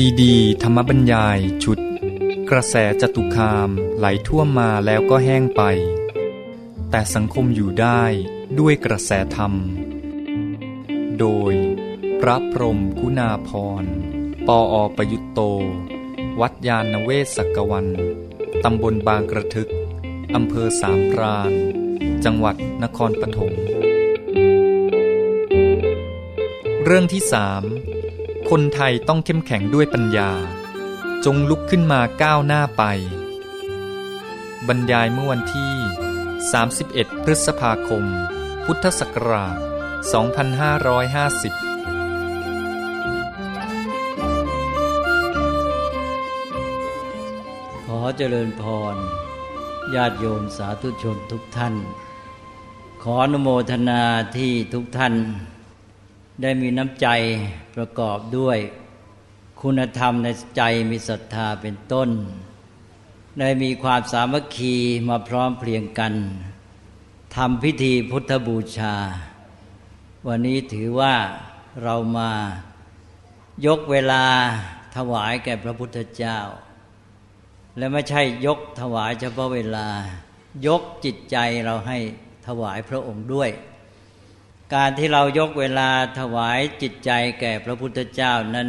ซีดี ธรรมบรรยายชุด กระแสจตุคามไหลท่วมมาแล้วก็แห้งไป แต่สังคมอยู่ได้ด้วยกระแสธรรม โดย พระพรมกุณาพร ปออประยุตโต วัดยาณเวศกกวัน ตำบลบางกระทึก อำเภอสามพราน จังหวัดนครปฐมเรื่องที่สาม คนไทยต้องเข้มแข็งด้วยปัญญา จงลุกขึ้นมาก้าวหน้าไป บรรยายเมื่อวันที่ 31 พฤษภาคม พุทธศักราช 2550ขอเจริญพร ญาติโยมสาธุชนทุกท่าน ขออนุโมทนาที่ทุกท่าน ได้มีน้ำใจประกอบด้วย คุณธรรมในใจมีศรัทธาเป็นต้น ได้มีความสามัคคีมาพร้อมเพรียงกันทำพิธีพุทธบูชา วันนี้ถือว่าเรามายกเวลาถวายแก่พระพุทธเจ้า และไม่ใช่ยกถวายเฉพาะเวลา ยกจิตใจเราให้ถวายพระองค์ด้วย การที่เรายกเวลาถวายจิตใจแก่พระพุทธเจ้านั้น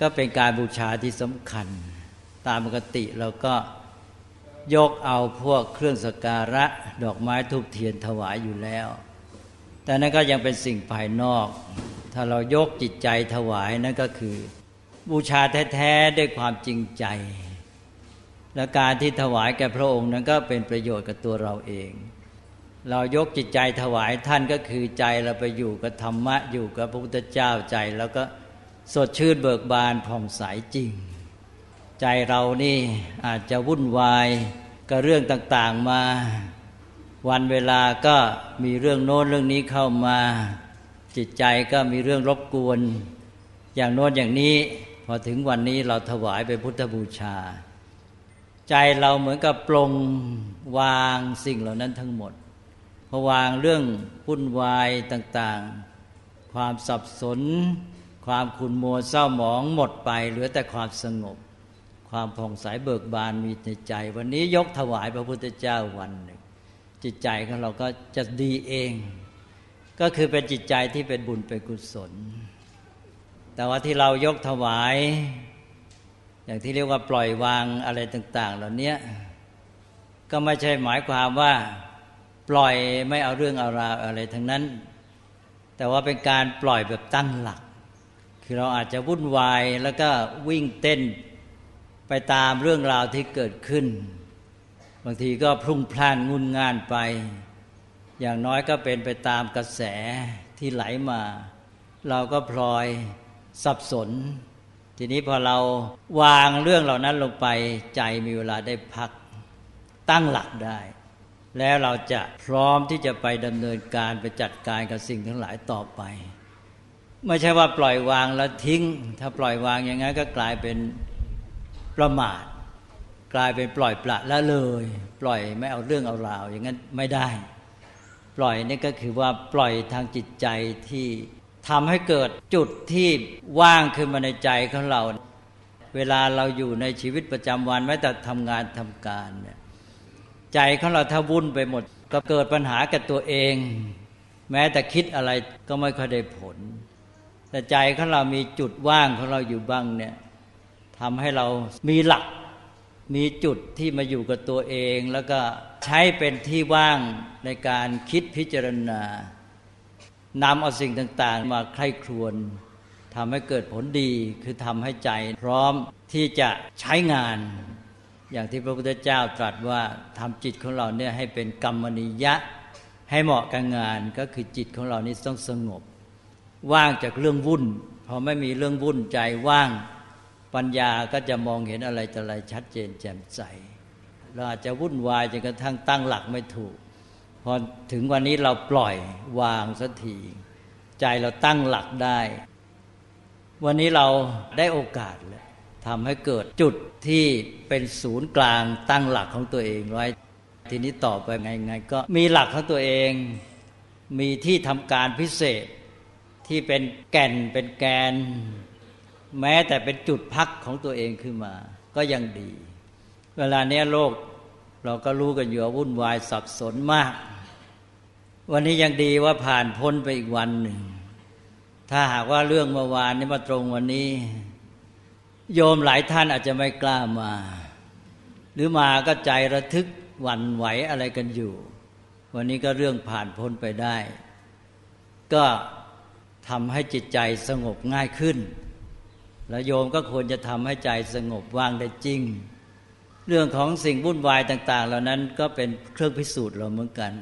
ก็เป็นการบูชาที่สำคัญ ตามปกติเราก็ยกเอาพวกเครื่องสการะดอกไม้ทูบเทียนถวายอยู่แล้ว แต่นั่นก็ยังเป็นสิ่งภายนอก ถ้าเรายกจิตใจถวายนั่นก็คือ บูชาแท้ๆด้วยความจริงใจ และการที่ถวายแก่พระองค์นั้นก็เป็นประโยชน์กับตัวเราเอง เรายกจิตใจถวายท่านก็คือใจเราไปอยู่กับธรรมะอยู่กับพระพุทธเจ้าใจ แล้วก็สดชื่นเบิกบานผ่องใสจริง ใจเรานี่อาจจะวุ่นวายกับเรื่องต่างๆมา วันเวลาก็มีเรื่องโน้นเรื่องนี้เข้ามา จิตใจก็มีเรื่องรบกวน อย่างโน้นอย่างนี้พอถึงวันนี้เราถวายไปพุทธบูชา ใจเราเหมือนกับปลงวางสิ่งเหล่านั้นทั้งหมด พอวางเรื่องวุ่นวายต่างๆ ความสับสน ความขุ่นมัวเศร้าหมองหมดไป เหลือแต่ความสงบ ความผ่องใสเบิกบานมีในใจ วันนี้ยกถวายพระพุทธเจ้าวันหนึ่งจิตใจของเราก็จะดีเอง ก็คือเป็นจิตใจที่เป็นบุญเป็นกุศล แต่ว่าที่เรายกถวาย อย่างที่เรียกว่าปล่อยวางอะไรต่าง ๆ เหล่านี้ก็ไม่ใช่หมายความว่า ปล่อยไม่เอาเรื่องเอาราวอะไรทั้งนั้น แต่ว่าเป็นการปล่อยแบบตั้งหลัก คือเราอาจจะวุ่นวายแล้วก็วิ่งเต้นไปตามเรื่องราวที่เกิดขึ้น บางทีก็พรุ่งพล่านงุนงานไป อย่างน้อยก็เป็นไปตามกระแสที่ไหลมา เราก็พลอยสับสน ทีนี้พอเราวางเรื่องเหล่านั้นลงไปใจมีเวลาได้พักตั้งหลักได้ แล้วเราจะพร้อมที่จะไปดำเนินการไปจัดการกับสิ่งทั้งหลายต่อไป ไม่ใช่ว่าปล่อยวางแล้วทิ้ง ถ้าปล่อยวางอย่างนั้นก็กลายเป็นประมาท กลายเป็นปล่อยปละละเลย ปล่อยไม่เอาเรื่องเอาราว อย่างนั้นไม่ได้ ปล่อยนี่ก็คือว่าปล่อยทางจิตใจที่ทำให้เกิดจุดที่ว่างขึ้นมาในใจของเรา เวลาเราอยู่ในชีวิตประจำวันแม้แต่ทำงานทำการเนี่ย ใจของเราถ้าวุ่นไปหมด ก็เกิดปัญหากับตัวเอง แม้แต่คิดอะไรก็ไม่ค่อยได้ผล แต่ใจของเรามีจุดว่างของเราอยู่บ้างเนี่ยทำให้เรามีหลัก มีจุดที่มาอยู่กับตัวเอง แล้วก็ใช้เป็นที่ว่างในการคิดพิจารณานำเอาสิ่งต่าง ๆ มาใคร่ครวญทำให้เกิดผลดีคือทำให้ใจพร้อมที่จะใช้งาน อย่างที่พระพุทธเจ้าตรัสว่าทำจิตของเราเนี่ยให้เป็นกรรมนิยะ ให้เหมาะกับงานก็คือจิตของเรานี่ต้องสงบ ว่างจากเรื่องวุ่นพอไม่มีเรื่องวุ่นใจว่างปัญญาก็จะมองเห็นอะไรแต่อะไรชัดเจนแจ่มใสเราอาจจะวุ่นวายจนกระทั่งตั้งหลักไม่ถูก พอถึงวันนี้เราปล่อยวางสักทีใจเราตั้งหลักได้ วันนี้เราได้โอกาสเลย ทำให้เกิดจุดที่เป็นศูนย์กลางตั้งหลักของตัวเองไว้ ทีนี้ต่อไปไงไงก็มีหลักของตัวเอง มีที่ทำการพิเศษที่เป็นแก่นเป็นแกน แม้แต่เป็นจุดพักของตัวเองขึ้นมา ก็ยังดี เวลาเนี้ยโลกเราก็รู้กันอยู่วุ่นวายสับสนมาก วันนี้ยังดีว่าผ่านพ้นไปอีกวันหนึ่ง ถ้าหากว่าเรื่องเมื่อวานนี้มาตรงวันนี้ โยมหลายท่านอาจจะไม่กล้ามา หรือมาก็ใจระทึกหวั่นไหวอะไรกันอยู่ วันนี้ก็เรื่องผ่านพ้นไปได้ ก็ทำให้จิตใจสงบง่ายขึ้น แล้วโยมก็ควรจะทำให้ใจสงบว่างได้จริง เรื่องของสิ่งวุ่นวายต่าง ๆ เหล่านั้นก็เป็นเครื่องพิสูจน์เราเหมือนกัน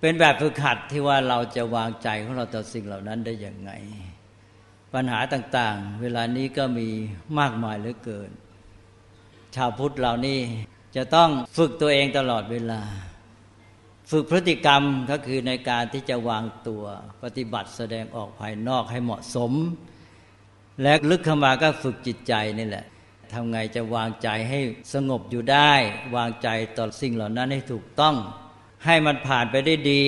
เป็นแบบฝึกหัดที่ว่าเราจะวางใจของเราต่อสิ่งเหล่านั้นได้อย่างไง ปัญหาต่างๆ เวลานี้ก็มีมากมายเหลือเกิน ชาวพุทธเหล่านี้จะต้องฝึกตัวเองตลอดเวลา ฝึกพฤติกรรมก็คือในการที่จะวางตัวปฏิบัติแสดงออกภายนอกให้เหมาะสม และลึกเข้ามาก็ฝึกจิตใจนี่แหละทำไงจะวางใจให้สงบอยู่ได้ วางใจต่อสิ่งเหล่านั้นให้ถูกต้อง ให้มันผ่านไปได้ดี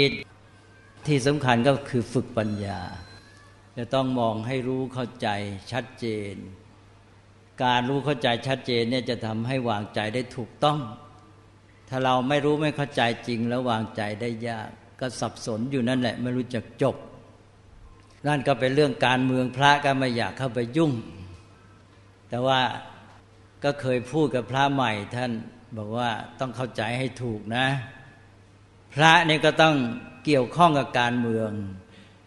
ที่สำคัญก็คือฝึกปัญญา จะต้องมองให้รู้เข้าใจชัดเจน การรู้เข้าใจชัดเจนเนี่ยจะทำให้วางใจได้ถูกต้อง ถ้าเราไม่รู้ไม่เข้าใจจริงแล้ววางใจได้ยาก ก็สับสนอยู่นั่นแหละ ไม่รู้จักจบ นั่นก็เป็นเรื่องการเมืองพระก็ไม่อยากเข้าไปยุ่ง แต่ว่าก็เคยพูดกับพระใหม่ท่านบอกว่าต้องเข้าใจให้ถูกนะ พระเนี่ยก็ต้องเกี่ยวข้องกับการเมือง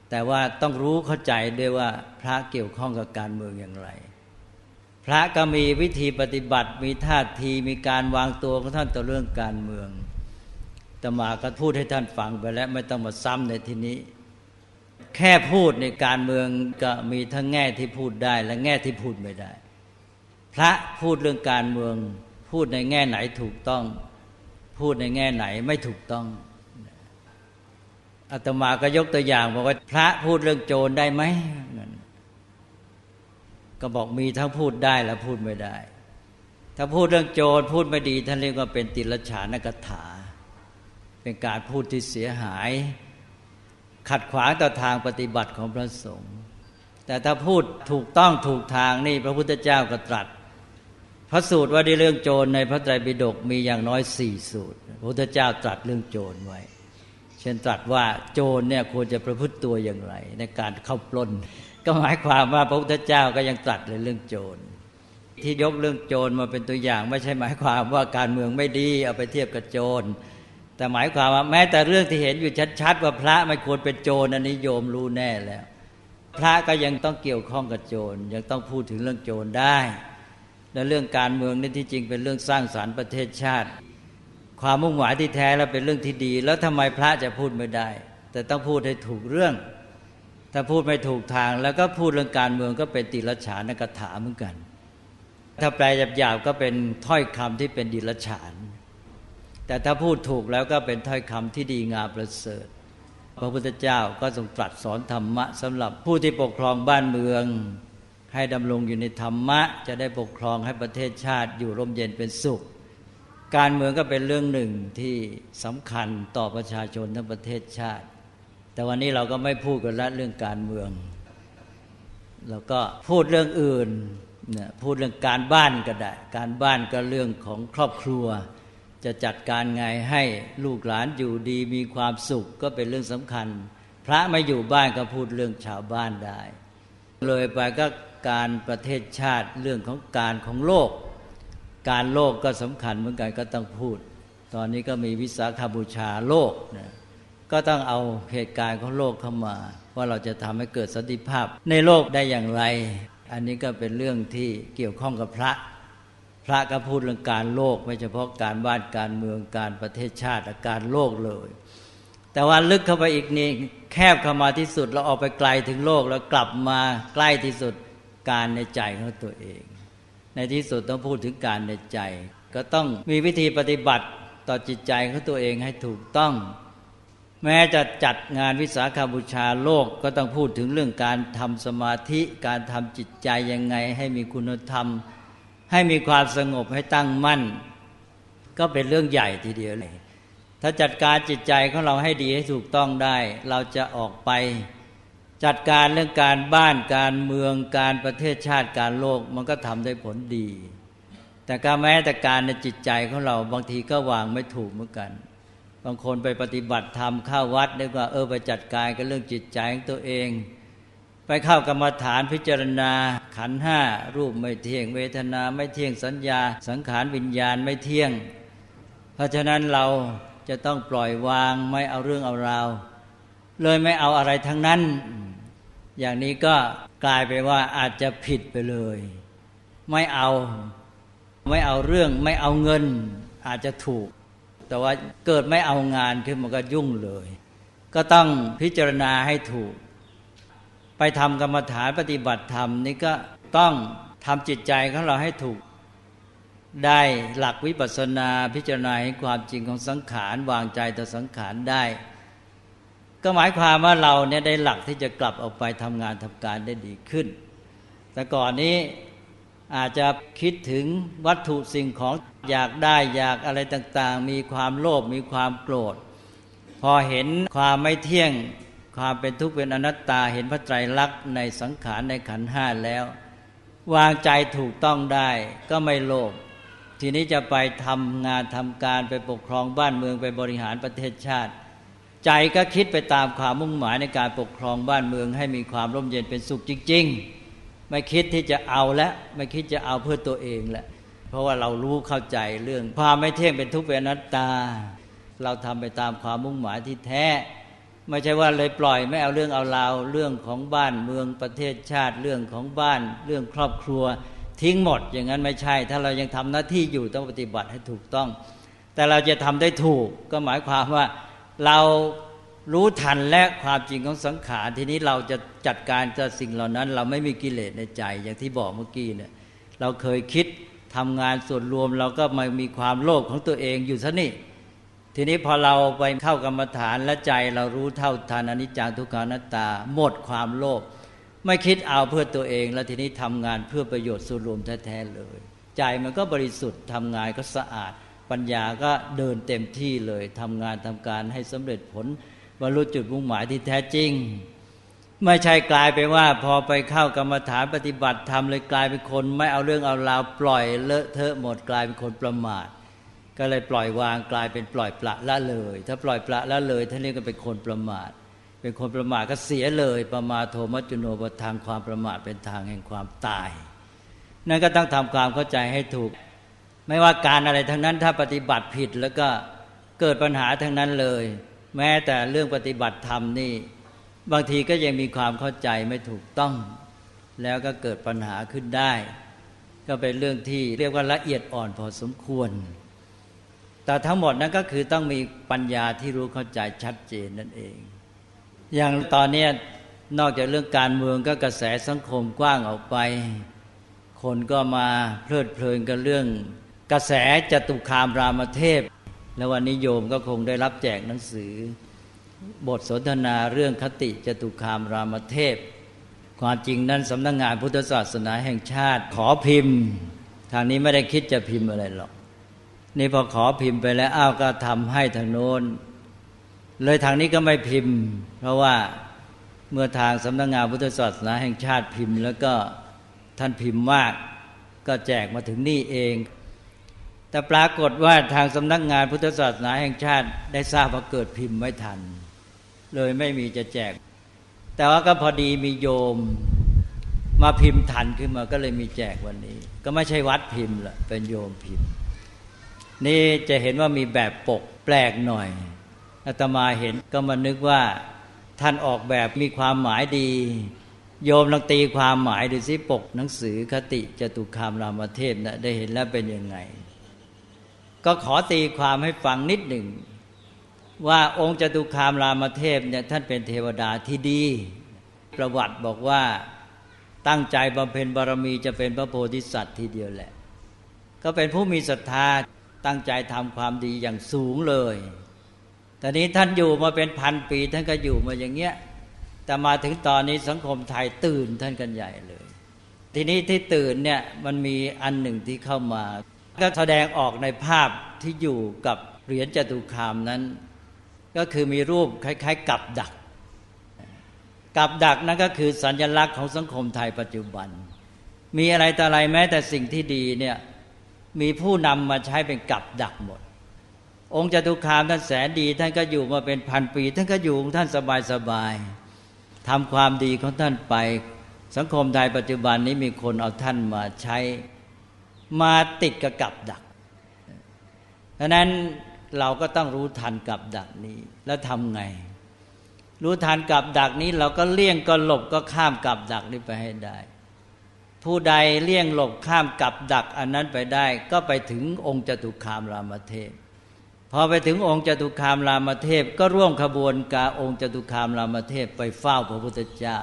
แต่ว่าต้องรู้เข้าใจด้วยว่าพระเกี่ยวข้องกับการเมืองอย่างไร พระก็มีวิธีปฏิบัติ มีท่าทีมีการวางตัวของท่านต่อเรื่องการเมืองตมาก็พูดให้ท่านฟังไปแล้วไม่ต้องมาซ้ำในที่นี้ แค่พูดในการเมืองก็มีทั้งแง่ที่พูดได้ และแง่ที่พูดไม่ได้ พระพูดเรื่องการเมือง พูดในแง่ไหนถูกต้อง พูดในแง่ไหนไม่ถูกต้อง อาตมาก็ยกตัวอย่างบอกว่าพระพูดเรื่องโจรได้ไหมก็บอกมีทั้งพูดได้และพูดไม่ได้ ถ้าพูดเรื่องโจรพูดไม่ดี ท่านเรียกว่าเป็นติลฉานกถา เป็นการพูดที่เสียหาย ขัดขวางต่อทางปฏิบัติของพระสงฆ์แต่ถ้าพูดถูกต้องถูกทางนี่พระพุทธเจ้าก็ตรัส พระสูตรว่าในเรื่องโจรในพระไตรปิฎกมีอย่างน้อยสี่สูตร พระพุทธเจ้าตรัสเรื่องโจรไว้ เช่นตรัสว่าโจรเนี่ยควรจะประพฤติตัวอย่างไร ในการเข้าปล้น ก็หมายความว่าพระพุทธเจ้าก็ยังตรัสเลยเรื่องโจร ที่ยกเรื่องโจรมาเป็นตัวอย่าง ไม่ใช่หมายความว่าการเมืองไม่ดีเอาไปเทียบกับโจร แต่หมายความว่าแม้แต่เรื่องที่เห็นอยู่ชัดๆว่าพระไม่ควรเป็นโจรอันนี้โยมรู้แน่แล้ว พระก็ยังต้องเกี่ยวข้องกับโจรยังต้องพูดถึงเรื่องโจรได้และเรื่องการเมืองนี่ที่จริงเป็นเรื่องสร้างสารรค์ประเทศชาติ ความมุ่งหมายที่แท้แล้วเป็นเรื่องที่ดี แล้วทำไมพระจะพูดไม่ได้ แต่ต้องพูดให้ถูกเรื่อง ถ้าพูดไม่ถูกทาง แล้วก็พูดเรื่องการเมืองก็เป็นติรฉานกถาเหมือนกัน ถ้าแปลหยาบๆก็เป็นถ้อยคำที่เป็นดิรฉาน แต่ถ้าพูดถูกแล้วก็เป็นถ้อยคำที่ดีงามประเสริฐพระพุทธเจ้าก็ทรงตรัสสอนธรรมะสำหรับผู้ที่ปกครองบ้านเมือง ให้ดำรงอยู่ในธรรมะ จะได้ปกครองให้ประเทศชาติอยู่ร่มเย็นเป็นสุข การเมืองก็เป็นเรื่องหนึ่งที่สำคัญต่อประชาชนทั้งประเทศชาติ แต่วันนี้เราก็ไม่พูดกันละเรื่องการเมืองเราก็พูดเรื่องอื่นนี่ยพูดเรื่องการบ้านก็ได้ การบ้านก็เรื่องของครอบครัว จะจัดการไงให้ลูกหลานอยู่ดีมีความสุขก็เป็นเรื่องสำคัญ พระไม่อยู่บ้านก็พูดเรื่องชาวบ้านได้ เลยไปก็การประเทศชาติเรื่องของการของโลก การโลกก็สำคัญเหมือนกันก็ต้องพูด ตอนนี้ก็มีวิสาขาบูชาโลกนะก็ต้องเอาเหตุการณ์ของโลกเข้ามา ว่าเราจะทำให้เกิดสันติภาพ ในโลกได้อย่างไร อันนี้ก็เป็นเรื่องที่เกี่ยวข้องกับพระ พระก็พูดเรื่องการโลก ไม่เฉพาะการบ้านการเมืองการประเทศชาติการโลกเลย แต่ว่าลึกเข้าไปอีกนี่แคบเข้ามาที่สุดเราออกไปไกลถึงโลกแล้วกลับมาใกล้ที่สุดการในใจของตัวเอง ในที่สุดต้องพูดถึงการในใจ ก็ต้องมีวิธีปฏิบัติต่อจิตใจของตัวเองให้ถูกต้อง แม้จะจัดงานวิสาขาบูชาโลกก็ต้องพูดถึงเรื่องการทำสมาธิการทำจิตใจยังไง ให้มีคุณธรรม ให้มีความสงบให้ตั้งมั่น ก็เป็นเรื่องใหญ่ทีเดียวเลยถ้าจัดการจิตใจของเราให้ดีให้ถูกต้องได้ เราจะออกไป จัดการเรื่องการบ้านการเมืองการประเทศชาติการโลกมันก็ทำได้ผลดี แต่การแม้แต่การในจิตใจของเราบางทีก็วางไม่ถูกเหมือนกัน บางคนไปปฏิบัติธรรมเข้าวัดนึกว่าเออไปจัดการกับเรื่องจิตใจของตัวเอง ไปเข้ากรรมฐานพิจารณาขันห้ารูปไม่เที่ยง เวทนาไม่เที่ยงสัญญา สังขารวิญญาณไม่เที่ยง เพราะฉะนั้นเราจะต้องปล่อยวางไม่เอาเรื่องเอาราว เลยไม่เอาอะไรทั้งนั้น อย่างนี้ก็กลายไปว่าอาจจะผิดไปเลย ไม่เอาไม่เอาเรื่องไม่เอาเงิน อาจจะถูก แต่ว่าเกิดไม่เอางานขึ้นมันก็ยุ่งเลย ก็ต้องพิจารณาให้ถูก ไปทำกรรมฐานปฏิบัติธรรมนี่ก็ต้องทำจิตใจของเราให้ถูก ได้หลักวิปัสสนาพิจารณาให้ความจริงของสังขารวางใจต่อสังขารได้ ก็หมายความว่าเราเนี่ยได้หลักที่จะกลับออกไปทำงานทำการได้ดีขึ้น แต่ก่อนนี้อาจจะคิดถึงวัตถุสิ่งของอยากได้อยากอะไรต่าง ๆ มีความโลภมีความโกรธ พอเห็นความไม่เที่ยง ความเป็นทุกข์เป็นอนัตตาเห็นพระไตรลักษณ์ในสังขารในขันห้าแล้ว วางใจถูกต้องได้ก็ไม่โลภทีนี้จะไปทำงานทำการไปปกครองบ้านเมืองไปบริหารประเทศชาติ ใจก็คิดไปตามความมุ่งหมายในการปกครองบ้านเมือง ให้มีความร่มเย็นเป็นสุขจริง ๆ ไม่คิดที่จะเอาและไม่คิดจะเอาเพื่อตัวเองแหละเพราะว่าเรารู้เข้าใจเรื่องความไม่เที่ยงเป็นทุกข์เป็นอนัตตา เราทำไปตามความมุ่งหมายที่แท้ ไม่ใช่ว่าเลยปล่อยไม่เอาเรื่องเอาราวเรื่องของบ้านเมืองประเทศชาติเรื่องของบ้าน เรื่องครอบครัว ทิ้งหมด อย่างนั้นไม่ใช่ ถ้าเรายังทำหน้าที่อยู่ต้องปฏิบัติให้ถูกต้อง แต่เราจะทำได้ถูกก็หมายความว่า เรารู้ทันและความจริงของสังขารทีนี้เราจะจัดการกับสิ่งเหล่านั้น เราไม่มีกิเลสในใจ อย่างที่บอกเมื่อกี้เนี่ย เราเคยคิดทำงานส่วนรวม เราก็มามีความโลภของตัวเองอยู่ซะนี่ทีนี้พอเราไปเข้ากรรมฐานและใจเรารู้เท่าทานอนิจจังทุกขานัตตา หมดความโลภไม่คิดเอาเพื่อตัวเอง แล้วทีนี้ทำงานเพื่อประโยชน์ส่วนรวมแท้ๆเลย ใจมันก็บริสุทธิ์ทำงานก็สะอาด ปัญญาก็เดินเต็มที่เลยทำงานทำการให้สำเร็จผลบรรลุจุดมุ่งหมายที่แท้จริง ไม่ใช่กลายไปว่า พอไปเข้ากรรมฐานปฏิบัติทำเลยกลายเป็นคน ไม่เอาเรื่องเอาราวปล่อยเลอะเทอะหมดกลายเป็นคนประมาท ก็เลยปล่อยวางกลายเป็นปล่อยปละละเลย ถ้าปล่อยปละละเลยท่านเรียกกันเป็นคนประมาท เป็นคนประมาทก็เสียเลย ประมาทโทมัจจุโนปทางความประมาทเป็นทางแห่งความตาย นั่นก็ต้องทำความเข้าใจให้ถูก ไม่ว่าการอะไรทั้งนั้นถ้าปฏิบัติผิดแล้วก็เกิดปัญหาทั้งนั้นเลย แม้แต่เรื่องปฏิบัติธรรมนี่ บางทีก็ยังมีความเข้าใจไม่ถูกต้อง แล้วก็เกิดปัญหาขึ้นได้ ก็เป็นเรื่องที่เรียกว่าละเอียดอ่อนพอสมควร แต่ทั้งหมดนั้นก็คือต้องมีปัญญาที่รู้เข้าใจชัดเจนนั่นเอง อย่างตอนนี้นอกจากเรื่องการเมืองก็กระแสสังคมกว้างออกไป คนก็มาเพลิดเพลินกับเรื่อง กระแสจตุคามรามเทพ แล้ววันนี้โยมก็คงได้รับแจกหนังสือ บทสนทนาเรื่องคติจตุคามรามเทพ ความจริงนั้นสำนักงงานพุทธศาสนาแห่งชาติ ขอพิมพ์ ทางนี้ไม่ได้คิดจะพิมพ์อะไรหรอก นี่พอขอพิมพ์ไปแล้วอ้าวก็ทำให้ทางโน้น เลยทางนี้ก็ไม่พิมพ์ เพราะว่าเมื่อทางสำนักงงานพุทธศาสนาแห่งชาติพิมพ์ แล้วก็ท่านพิมพ์มาก ก็แจกมาถึงนี่เอง แต่ปรากฏว่าทางสำนักงานพุทธศาสนาแห่งชาติได้ทราบว่าเกิดพิมพ์ไม่ทัน เลยไม่มีจะแจก แต่ว่าก็พอดีมีโยมมาพิมพ์ทันขึ้นมาก็เลยมีแจกวันนี้ ก็ไม่ใช่วัดพิมพ์ละเป็นโยมพิมพ์ นี่จะเห็นว่ามีแบบปกแปลกหน่อยอาตมาเห็นก็มานึกว่าท่านออกแบบมีความหมายดี โยมลองตีความหมายดูสิปกหนังสือคติจตุคามรามเทพนะได้เห็นแล้วเป็นยังไง ก็ขอตีความให้ฟังนิดหนึ่ง ว่าองค์จตุคามรามเทพเนี่ยท่านเป็นเทวดาที่ดี ประวัติบอกว่าตั้งใจบำเพ็ญบารมีจะเป็นพระโพธิสัตว์ทีเดียวแหละ ก็เป็นผู้มีศรัทธาตั้งใจทำความดีอย่างสูงเลยแต่นี้ท่านอยู่มาเป็นพันปี ท่านก็อยู่มาอย่างเงี้ย แต่มาถึงตอนนี้สังคมไทยตื่นท่านกันใหญ่เลย ทีนี้ที่ตื่นเนี่ยมันมีอันหนึ่งที่เข้ามา ก็แสดงออกในภาพที่อยู่กับเหรียญจตุคามนั้น ก็คือมีรูปคล้าย ๆ กับดัก กับดักนั่นก็คือสัญลักษณ์ของสังคมไทยปัจจุบัน มีอะไรแต่อะไรแม้แต่สิ่งที่ดีเนี่ยมีผู้นำมาใช้เป็นกับดักหมด องค์จตุคามท่านแสนดี ท่านก็อยู่มาเป็นพันปี ท่านก็อยู่ของท่านสบายสบายทำความดีของท่านไป สังคมไทยปัจจุบันนี้มีคนเอาท่านมาใช้ มาติดกับกับดักดังนั้นเราก็ต้องรู้ทันกับดักนี้ แล้วทำไง รู้ทันกับดักนี้เราก็เลี่ยงก็หลบก็ข้ามกับดักนี้ไปให้ได้ ผู้ใดเลี่ยงหลบข้ามกับดัก อันนั้นไปได้ ก็ไปถึงองค์จตุคามรามเทพพอไปถึงองค์จตุคามรามเทพก็ร่วมขบวนกาองค์จตุคามรามเทพไปเฝ้าพระพุทธเจ้า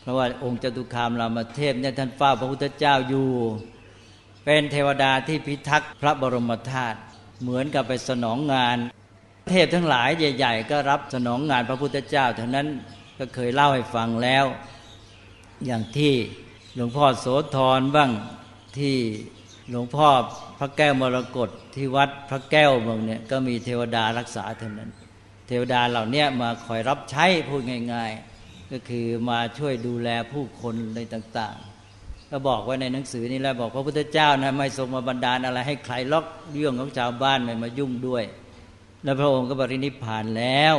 เพราะว่าองค์จตุคามรามเทพเนี่ยท่านเฝ้าพระพุทธเจ้าอยู่ เป็นเทวดาที่พิทักษ์พระบรมธาตุเหมือนกับไปสนองงาน เทพทั้งหลายใหญ่ ๆ ก็รับสนองงานพระพุทธเจ้าเท่านั้นก็เคยเล่าให้ฟังแล้ว อย่างที่หลวงพ่อโสธรบ้างที่หลวงพ่อพระแก้วมรกตที่วัดพระแก้วเมืองเนี่ยก็มีเทวดารักษาเท่านั้น เทวดาเหล่านี้มาคอยรับใช้พูดง่าย ๆ ก็คือมาช่วยดูแลผู้คนในต่าง ก็บอกไว้ในหนังสือนี่แหล้วบอกพระพุทธเจ้านะไม่ทรงมาบันดาลอะไรให้ใครล็อกเรื่องของชาวบ้านไม่มายุ่งด้วย แล้วพระองค์ก็บรินิพพานแล้ว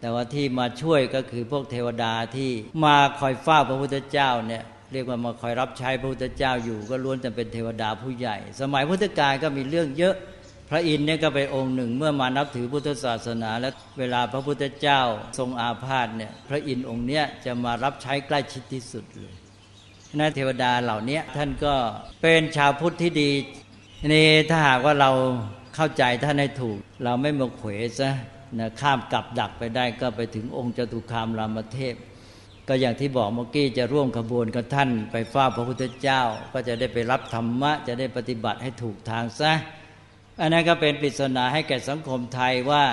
แต่ว่าที่มาช่วยก็คือพวกเทวดาที่มาคอยเฝ้าพระพุทธเจ้าเนี่ยเรียกว่ามาคอยรับใช้พระพุทธเจ้าอยู่ก็ล้วนแต่เป็นเทวดาผู้ใหญ่ สมัยพุทธกาลก็มีเรื่องเยอะพระอินทร์เนี่ยก็เป็นองค์หนึ่งเมื่อมานับถือพุทธศาสนา และเวลาพระพุทธเจ้าทรงอาพาธเนี่ยพระอินทร์องค์เนี้ยจะมารับใช้ใกล้ชิดที่สุดเลย นะเทวดาเหล่านี้ท่านก็เป็นชาวพุทธที่ดีนี่ถ้าหากว่าเราเข้าใจท่านให้ถูก เราไม่มาเขวซะนะข้ามกับดักไปได้ก็ไปถึงองค์จตุคามรามเทพ ก็อย่างที่บอกเมื่อกี้จะร่วมขบวนกับท่านไปเฝ้าพระพุทธเจ้า ก็จะได้ไปรับธรรมะ จะได้ปฏิบัติให้ถูกทางซะอันนั้นก็เป็นปริศนาให้แก่สังคมไทยว่า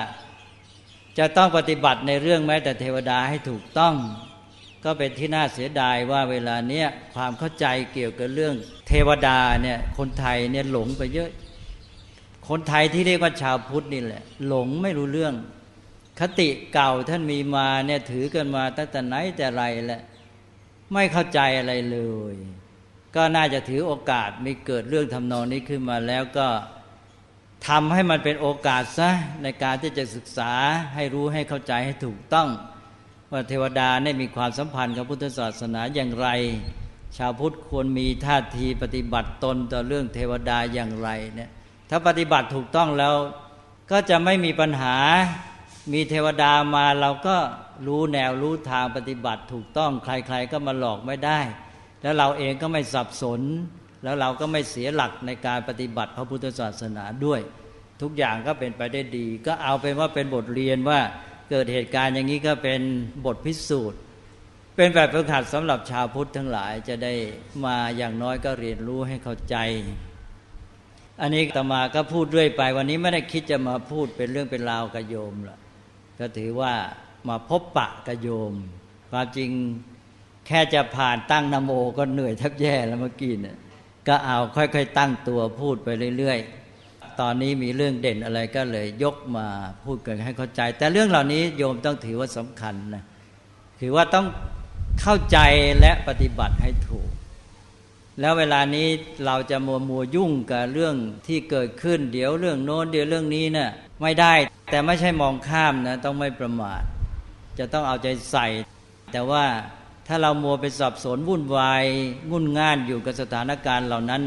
จะต้องปฏิบัติในเรื่องแม้แต่เทวดาให้ถูกต้อง ก็เป็นที่น่าเสียดายว่าเวลาเนี้ยความเข้าใจเกี่ยวกับเรื่องเทวดาเนี่ยคนไทยเนี่ยหลงไปเยอะ คนไทยที่เรียกว่าชาวพุทธนี่แหละ หลงไม่รู้เรื่อง คติเก่าท่านมีมาเนี่ยถือกันมาตั้งแต่ไหนแต่ไรแหละ ไม่เข้าใจอะไรเลย ก็น่าจะถือโอกาสมีเกิดเรื่องทำนองนี้ขึ้นมาแล้วก็ทำให้มันเป็นโอกาสซะในการที่จะศึกษาให้รู้ให้เข้าใจให้ถูกต้อง ว่าเทวดาได้มีความสัมพันธ์กับพุทธศาสนาอย่างไร ชาวพุทธควรมีท่าทีปฏิบัติตนต่อเรื่องเทวดาอย่างไรเนี่ยถ้าปฏิบัติถูกต้องแล้ว ก็จะไม่มีปัญหามีเทวดามาเราก็รู้แนวรู้ทางปฏิบัติถูกต้องใคร ๆ ก็มาหลอกไม่ได้ แล้วเราเองก็ไม่สับสน แล้วเราก็ไม่เสียหลักในการปฏิบัติพระพุทธศาสนาด้วย ทุกอย่างก็เป็นไปได้ดี ก็เอาเป็นว่าเป็นบทเรียนว่า เกิดเหตุการณ์อย่างนี้ก็เป็นบทพิสูจน์ เป็นแบบฝึกหัดสำหรับชาวพุทธทั้งหลายจะได้มาอย่างน้อยก็เรียนรู้ให้เข้าใจ อันนี้ตมาก็พูดเรื่อยไป วันนี้ไม่ได้คิดจะมาพูดเป็นเรื่องเป็นราวกับโยมละก็ถือว่ามาพบปะกับโยม ความจริงแค่จะผ่านตั้งนโมก็เหนื่อยแทบแย่แล้วเมื่อกี้เนี่ยก็เอาค่อยๆ ตั้งตัวพูดไปเรื่อยๆ ตอนนี้มีเรื่องเด่นอะไรก็เลยยกมาพูดกันให้เข้าใจ แต่เรื่องเหล่านี้โยมต้องถือว่าสำคัญนะคือว่าต้องเข้าใจและปฏิบัติให้ถูก แล้วเวลานี้เราจะมัวมัวยุ่งกับเรื่องที่เกิดขึ้น เดี๋ยวเรื่องโน้นเดี๋ยวเรื่องนี้เนะ่ะไม่ได้ แต่ไม่ใช่มองข้ามนะต้องไม่ประมาท จะต้องเอาใจใส่ แต่ว่าถ้าเรามัวไปสับสนวุ่นวายงุ่นง่านอยู่กับสถานการณ์เหล่านั้น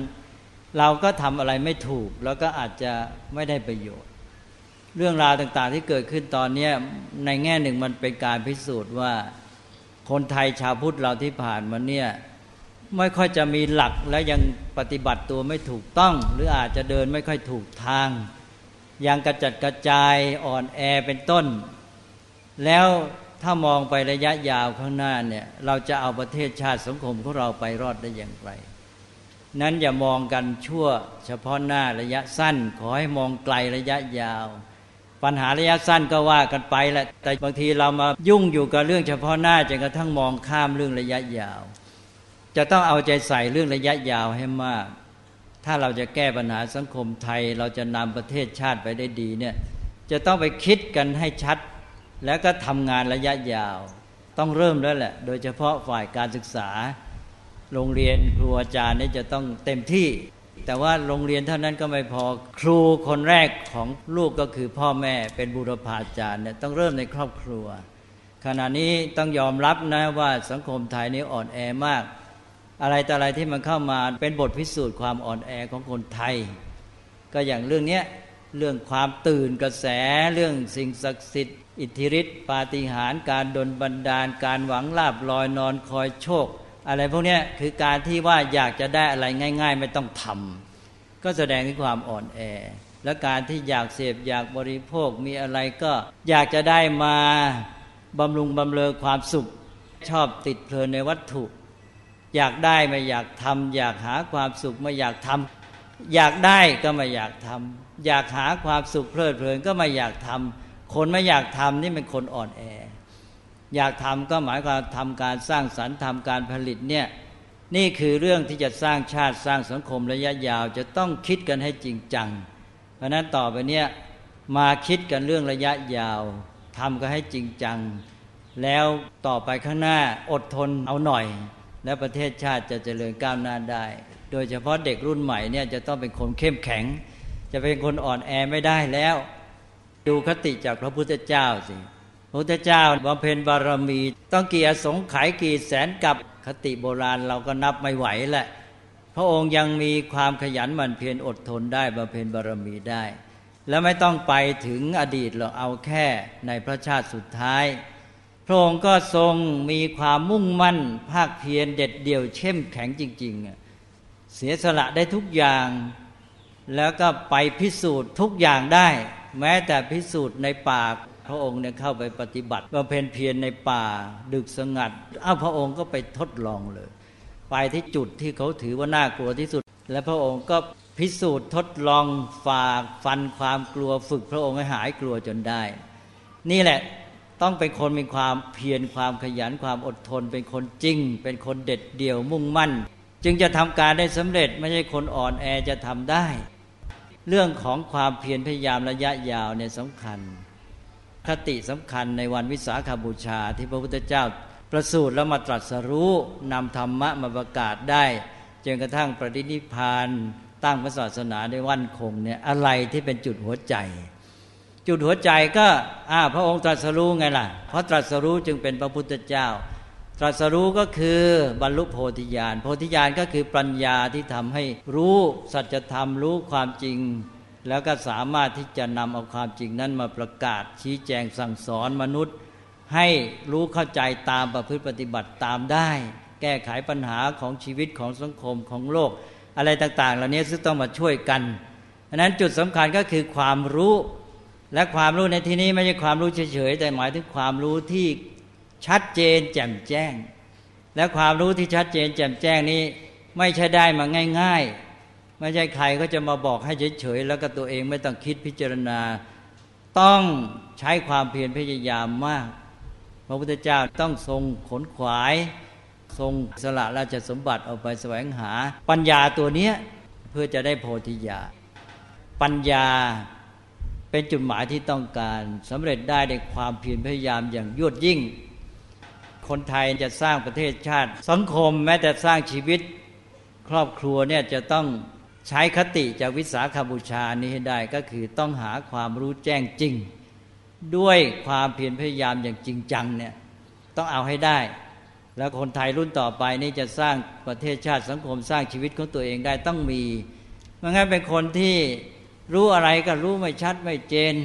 เราก็ทำอะไรไม่ถูก แล้วก็อาจจะไม่ได้ประโยชน์ เรื่องราวต่างๆที่เกิดขึ้นตอนนี้ในแง่หนึ่งมันเป็นการพิสูจน์ว่า คนไทยชาวพุทธเราที่ผ่านมาเนี่ยไม่ค่อยจะมีหลักและยังปฏิบัติตัวไม่ถูกต้อง หรืออาจจะเดินไม่ค่อยถูกทาง ยังกระจัดกระจายอ่อนแอเป็นต้น แล้วถ้ามองไประยะยาวข้างหน้าเนี่ยเราจะเอาประเทศชาติสังคมของเราไปรอดได้อย่างไร นั้นอย่ามองกันชั่ว เฉพาะหน้าระยะสั้น ขอให้มองไกลระยะยาว ปัญหาระยะสั้นก็ว่ากันไปแหละแต่บางทีเรามายุ่งอยู่กับเรื่องเฉพาะหน้าจนกระทั่งมองข้ามเรื่องระยะยาว จะต้องเอาใจใส่เรื่องระยะยาวให้มาก ถ้าเราจะแก้ปัญหาสังคมไทยเราจะนำประเทศชาติไปได้ดีเนี่ยจะต้องไปคิดกันให้ชัด แล้วก็ทำงานระยะยาว ต้องเริ่มแล้วแหละ โดยเฉพาะฝ่ายการศึกษา โรงเรียนครูอาจารย์นี่จะต้องเต็มที่ แต่ว่าโรงเรียนเท่านั้นก็ไม่พอครูคนแรกของลูกก็คือพ่อแม่เป็นบุรพาจารย์เนี่ยต้องเริ่มในครอบครัว ขณะนี้ต้องยอมรับนะว่าสังคมไทยนี้อ่อนแอมาก อะไรแต่อะไรที่มันเข้ามาเป็นบทพิสูจน์ความอ่อนแอของคนไทย ก็อย่างเรื่องนี้เรื่องความตื่นกระแสเรื่องสิ่งศักดิ์สิทธิ์ อิทธิฤทธิปาฏิหาริย์การดลบันดาล การหวังลาบลอยนอนคอยโชค อะไรพวกนี้คือการที่ว่าอยากจะได้อะไรง่าย ๆ ไม่ต้องทำก็แสดงถึงความอ่อนแอ และการที่อยากเสพอยากบริโภคมีอะไรก็อยากจะได้มาบำรุงบำเรอความสุข ชอบติดเพลินในวัตถุ อยากได้ไม่อยากทำอยากหาความสุขไม่อยากทำอยากได้ก็ไม่อยากทำอยากหาความสุขเพลิดเพลินก็ไม่อยากทำคนไม่อยากทำนี่เป็นคนอ่อนแอ อยากทำก็หมายความทำการสร้างสรรค์ทำการผลิตเนี่ยนี่คือเรื่องที่จะสร้างชาติสร้างสังคมระยะยาวจะต้องคิดกันให้จริงจัง เพราะนั้นต่อไปเนี่ยมาคิดกันเรื่องระยะยาวทำก็ให้จริงจัง แล้วต่อไปข้างหน้าอดทนเอาหน่อย และประเทศชาติจะเจริญก้าวหน้าได้ โดยเฉพาะเด็กรุ่นใหม่เนี่ยจะต้องเป็นคนเข้มแข็ง จะเป็นคนอ่อนแอไม่ได้แล้ว ดูคติจากพระพุทธเจ้าสิ พระพุทธเจ้าบำเพ็ญบารมี ต้องกี่อสงไขยกี่แสนกับคติโบราณเราก็นับไม่ไหวแหละ พระองค์ยังมีความขยันหมั่นเพียรอดทนได้บำเพ็ญบารมีได้ แล้วไม่ต้องไปถึงอดีตหรอกเอาแค่ในพระชาติสุดท้าย พระองค์ก็ทรงมีความมุ่งมั่น ภาคเพียรเด็ดเดี่ยวเข้มแข็งจริง ๆ เสียสละได้ทุกอย่าง แล้วก็ไปพิสูจน์ทุกอย่างได้ แม้แต่พิสูจน์ในป่า พระองค์เนี่ยเข้าไปปฏิบัติบำเพ็ญเพียรในป่า ดึกสงัดอ้าวพระองค์ก็ไปทดลองเลย ไปที่จุดที่เขาถือว่าน่ากลัวที่สุด และพระองค์ก็พิสูจน์ทดลองฝากฟันความกลัวฝึกพระองค์ให้หายกลัวจนได้ นี่แหละต้องเป็นคนมีความเพียรความขยันความอดทน เป็นคนจริง เป็นคนเด็ดเดี่ยวมุ่งมั่น จึงจะทำการได้สำเร็จไม่ใช่คนอ่อนแอจะทำได้ เรื่องของความเพียรพยายามระยะยาวเนี่ยสำคัญ คติสำคัญในวันวิสาขบูชา ที่พระพุทธเจ้าประสูติแล้วมาตรัสรู้นำธรรมะมาประกาศได้จนกระทั่งปรินิพานตั้งพระศาสนาได้วันคงเนี่ยอะไรที่เป็นจุดหัวใจ จุดหัวใจก็อ้าพระองค์ตรัสรู้ไงล่ะ เพราะตรัสรู้จึงเป็นพระพุทธเจ้า ตรัสรู้ก็คือบรรลุโพธิญาณโพธิญาณก็คือปัญญาที่ทำให้รู้สัจธรรมรู้ความจริง แล้วก็สามารถที่จะนำเอาความจริงนั้นมาประกาศชี้แจงสั่งสอนมนุษย์ ให้รู้เข้าใจตามประพฤติปฏิบัติตามได้ แก้ไขปัญหาของชีวิตของสังคมของโลก อะไรต่าง ๆ เหล่านี้ซึ่งต้องมาช่วยกันอันนั้นจุดสำคัญก็คือความรู้และความรู้ในที่นี้ไม่ใช่ความรู้เฉยๆแต่หมายถึงความรู้ที่ชัดเจนแจ่มแจ้ง และความรู้ที่ชัดเจนแจ่มแจ้งนี้ ไม่ใช่ได้มาง่าย ๆ ไม่ใช่ใครก็จะมาบอกให้เฉยๆแล้วก็ตัวเองไม่ต้องคิดพิจารณา ต้องใช้ความเพียรพยายามมาก พระพุทธเจ้าต้องทรงขนขวาย ทรงสละราชสมบัติออกไปแสวงหา ปัญญาตัวเนี้ยเพื่อจะได้โพธิญาปัญญาเป็นจุดหมายที่ต้องการสำเร็จได้ในความเพียรพยายามอย่างยวดยิ่ง คนไทยจะสร้างประเทศชาติ สังคมแม้แต่สร้างชีวิต ครอบครัวเนี่ยจะต้อง ใช้คติจากวิสาขบูชานี้ให้ได้ก็คือต้องหาความรู้แจ้งจริง ด้วยความเพียรพยายามอย่างจริงจังเนี่ยต้องเอาให้ได้ แล้วคนไทยรุ่นต่อไปนี่จะสร้างประเทศชาติสังคมสร้างชีวิตของตัวเองได้ต้องมีไม่งั้นเป็นคนที่รู้อะไรก็รู้ไม่ชัดไม่เจน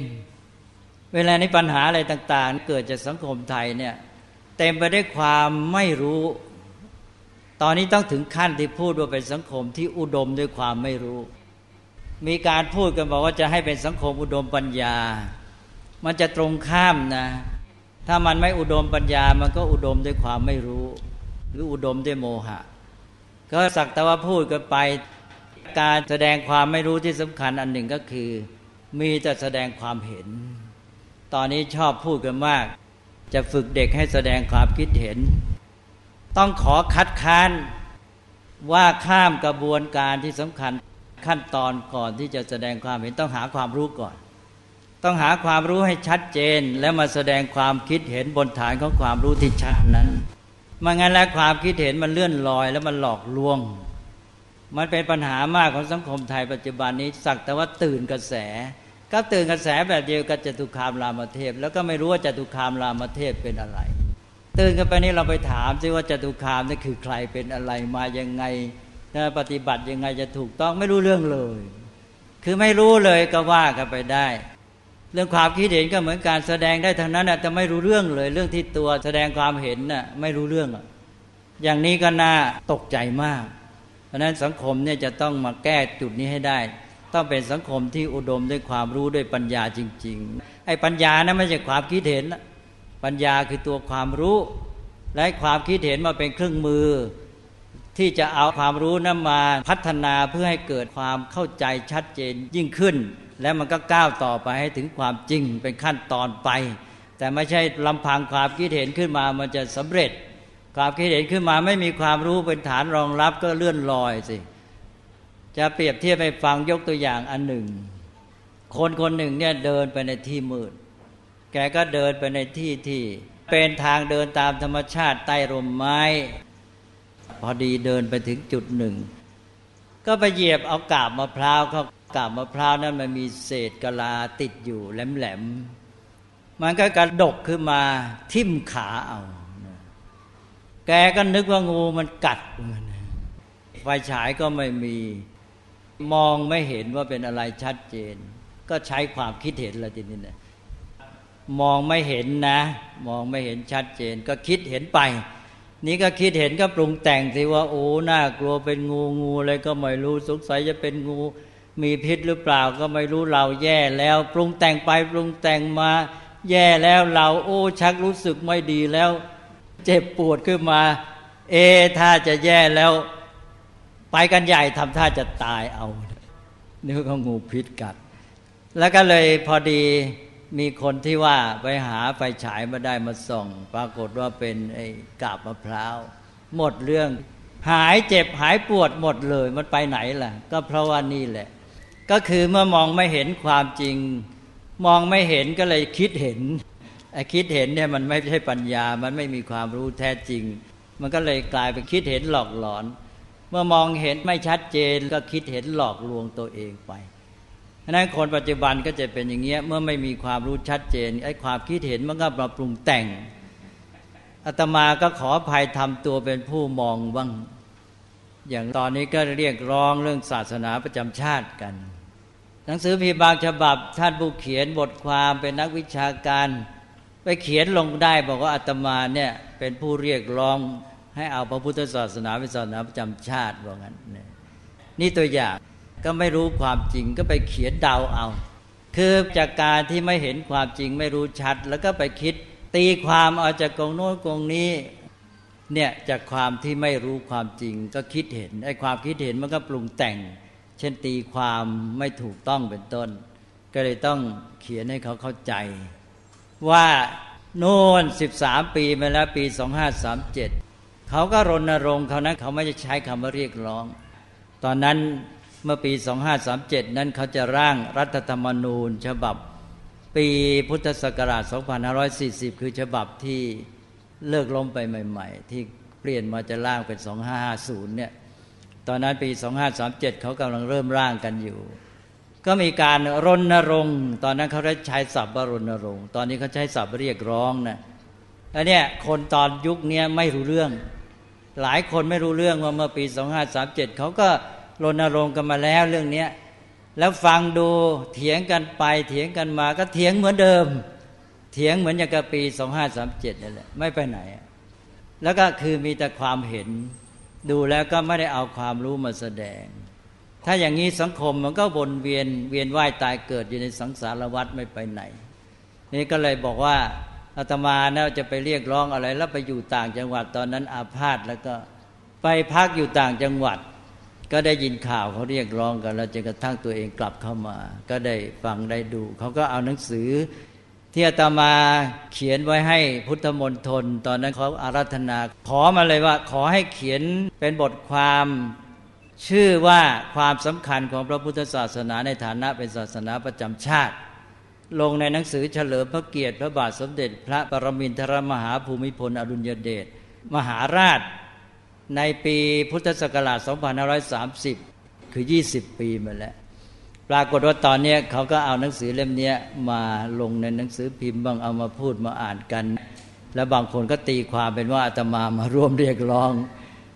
เวลาในปัญหาอะไรต่าง ๆ เกิดจากสังคมไทยเนี่ยเต็มไปด้วยความไม่รู้ ตอนนี้ต้องถึงขั้นที่พูดว่าเป็นสังคมที่อุดมด้วยความไม่รู้ มีการพูดกันบอกว่าจะให้เป็นสังคมอุดมปัญญา มันจะตรงข้ามนะ ถ้ามันไม่อุดมปัญญา มันก็อุดมด้วยความไม่รู้ หรืออุดมด้วยโมหะ ก็สักแต่ว่าพูดกันไป การแสดงความไม่รู้ที่สำคัญอันหนึ่งก็คือ มีแต่แสดงความเห็น ตอนนี้ชอบพูดกันมาก จะฝึกเด็กให้แสดงความคิดเห็น ต้องขอคัดค้านว่าข้ามกระบวนการที่สำคัญขั้นตอนก่อนที่จะแสดงความเห็นต้องหาความรู้ก่อน ต้องหาความรู้ให้ชัดเจน แล้วมาแสดงความคิดเห็นบนฐานของความรู้ที่ชัดนั้นมางั้นแล้วความคิดเห็นมันเลื่อนลอย แล้วมันหลอกลวง มันเป็นปัญหามากของสังคมไทยปัจจุบันนี้ สักแต่ว่าตื่นกระแส ก็ตื่นกระแสแบบเดียวกับจตุคามรามเทพ แล้วก็ไม่รู้ว่าจตุคามรามเทพเป็นอะไร ตื่นกันไปนี้เราไปถามซิว่าจตุคามนี่คือใครเป็นอะไรมายังไงปฏิบัติยังไงจะถูกต้องไม่รู้เรื่องเลย คือไม่รู้เลยก็ว่ากันไปได้ เรื่องความคิดเห็นก็เหมือนการแสดงได้ทั้งนั้นแต่ไม่รู้เรื่องเลย เรื่องที่ตัวแสดงความเห็นน่ะไม่รู้เรื่องอย่างนี้ก็น่าตกใจมาก เพราะนั้นสังคมเนี่ยจะต้องมาแก้จุดนี้ให้ได้ ต้องเป็นสังคมที่อุดมด้วยความรู้ด้วยปัญญาจริง ๆ ไอ้ปัญญานะไม่ใช่ความคิดเห็น ปัญญาคือตัวความรู้ และความคิดเห็นมาเป็นเครื่องมือ ที่จะเอาความรู้นั้นมาพัฒนาเพื่อให้เกิดความเข้าใจชัดเจนยิ่งขึ้น แล้วมันก็ก้าวต่อไปให้ถึงความจริงเป็นขั้นตอนไป แต่ไม่ใช่ลำพังความคิดเห็นขึ้นมามันจะสำเร็จ ความคิดเห็นขึ้นมาไม่มีความรู้เป็นฐานรองรับก็เลื่อนลอยสิจะเปรียบเทียบไปฟังยกตัวอย่างอันหนึ่ง คนคนหนึ่งเนี่ยเดินไปในที่มืด แกก็เดินไปในที่ที่เป็นทางเดินตามธรรมชาติใต้ร่มไม้ พอดีเดินไปถึงจุดหนึ่ง ก็ไปเหยียบเอากาบมะพร้าวเขากาบมะพร้าวนั้นมันมีเศษกะลาติดอยู่แหลมๆมันก็กระดกขึ้นมาทิ่มขาเอาแกก็นึกว่างูมันกัดมันไฟฉายก็ไม่มีมองไม่เห็นว่าเป็นอะไรชัดเจน ก็ใช้ความคิดเห็นละทีนี้นะ มองไม่เห็นนะ มองไม่เห็นชัดเจน ก็คิดเห็นไป นี่ก็คิดเห็นก็ปรุงแต่งสิว่าโอ้น่ากลัวเป็นงูงูอะไรก็ไม่รู้สงสัยจะเป็นงู มีพิษหรือเปล่าก็ไม่รู้เราแย่แล้ว ปรุงแต่งไปปรุงแต่งมา แย่แล้วเราโอ้ชักรู้สึกไม่ดีแล้ว เจ็บปวดขึ้นมา เอถ้าจะแย่แล้ว ไปกันใหญ่ทำท่าจะตายเอานี่ก็งูพิษกัด แล้วก็เลยพอดี มีคนที่ว่าไปหาไฟฉายมาได้มาส่อง ปรากฏว่าเป็นไอ้กาบมะพร้าว หมดเรื่อง หายเจ็บหายปวดหมดเลยมันไปไหนล่ะ ก็เพราะว่านี่แหละ ก็คือเมื่อมองไม่เห็นความจริง มองไม่เห็นก็เลยคิดเห็นไอ้คิดเห็นเนี่ยมันไม่ใช่ปัญญา มันไม่มีความรู้แท้จริง มันก็เลยกลายเป็นคิดเห็นหลอกหลอน เมื่อมองเห็นไม่ชัดเจนก็คิดเห็นหลอกลวงตัวเองไป ฉะนั้นคนปัจจุบันก็จะเป็นอย่างเงี้ยเมื่อไม่มีความรู้ชัดเจนไอ้ความคิดเห็นมันก็มาปรุงแต่งอาตมาก็ขออภัยทำตัวเป็นผู้มองบ้างอย่างตอนนี้ก็เรียกร้องเรื่องศาสนาประจำชาติกัน หนังสือพิมพ์บางฉบับท่านผู้เขียนบทความเป็นนักวิชาการ ไปเขียนลงได้บอกว่าอาตมาเนี่ยเป็นผู้เรียกร้องให้เอาพระพุทธศาสนาเป็นศาสนาประจำชาติว่างั้นนี่ตัวอย่าง ก็ไม่รู้ความจริงก็ไปเขียนเดาเอา คือจากการที่ไม่เห็นความจริงไม่รู้ชัด แล้วก็ไปคิดตีความเอาจากกองโน้นกองนี้เนี่ยจากความที่ไม่รู้ความจริงก็คิดเห็นไอ้ความคิดเห็นมันก็ปรุงแต่ง เช่นตีความไม่ถูกต้องเป็นต้น ก็เลยต้องเขียนให้เขาเข้าใจ ว่าโน่นสิบสามปีมาแล้วปีสองห้าสามเจ็ดเขาก็รณรงค์เขานั้นเขาไม่จะใช้คำว่าเรียกร้อง ตอนนั้น เมื่อปีสองห้าสามเจ็ดนั้นเขาจะร่างรัฐธรรมนูญ ฉบับปีพุทธศักราช 2540 คือฉบับที่เลิกล้มไปใหม่ ๆ ที่เปลี่ยนมาจะร่างเป็น 2550 เนี่ย ตอนนั้นปี 2537 เขากำลังเริ่มร่างกันอยู่ ก็มีการรณรงค์ ตอนนั้นเขาใช้ศัพท์ว่ารณรงค์ ตอนนี้เขาใช้ศัพท์เรียกร้องนะแล้วเนี่ยคนตอนยุคนี้ไม่รู้เรื่อง หลายคนไม่รู้เรื่องว่าเมื่อปี 2537 เขาก็ รณรงค์กันมาแล้วเรื่องนี้แล้วฟังดูเถียงกันไปเถียงกันมาก็เถียงเหมือนเดิม เถียงเหมือนอย่างกับปี2537นั่นแหละไม่ไปไหน แล้วก็คือมีแต่ความเห็น ดูแล้วก็ไม่ได้เอาความรู้มาแสดง ถ้าอย่างนี้สังคมมันก็วนเวียนเวียนว่ายตายเกิดอยู่ในสังสารวัฏไม่ไปไหน นี่ก็เลยบอกว่าอาตมาเนี่ยจะไปเรียกร้องอะไร แล้วไปอยู่ต่างจังหวัดตอนนั้นอาพาธแล้วก็ไปพักอยู่ต่างจังหวัด ก็ได้ยินข่าวเขาเรียกร้องกันแล้วจนกระทั่งตัวเองกลับเข้ามา ก็ได้ฟังได้ดู เขาก็เอาหนังสือที่อาตมาเขียนไว้ให้พุทธมนตรตอนนั้นเขาอารัธนา ขอมาเลยว่า ขอให้เขียนเป็นบทความชื่อว่าความสำคัญของพระพุทธศาสนาในฐานะเป็นศาสนาประจำชาติ ลงในหนังสือเฉลิมพระเกียรติ พระบาทสมเด็จ พระปรมินทรมหาภูมิพลอดุลยเดชมหาราช ในปีพุทธศักราช 2530 คือ 20 ปีมาแล้ว ปรากฏว่าตอนนี้เขาก็เอาหนังสือเล่มนี้มาลงในหนังสือพิมพ์บางเอามาพูดมาอ่านกัน แล้วบางคนก็ตีความเป็นว่าอาตมามาร่วมเรียกร้อง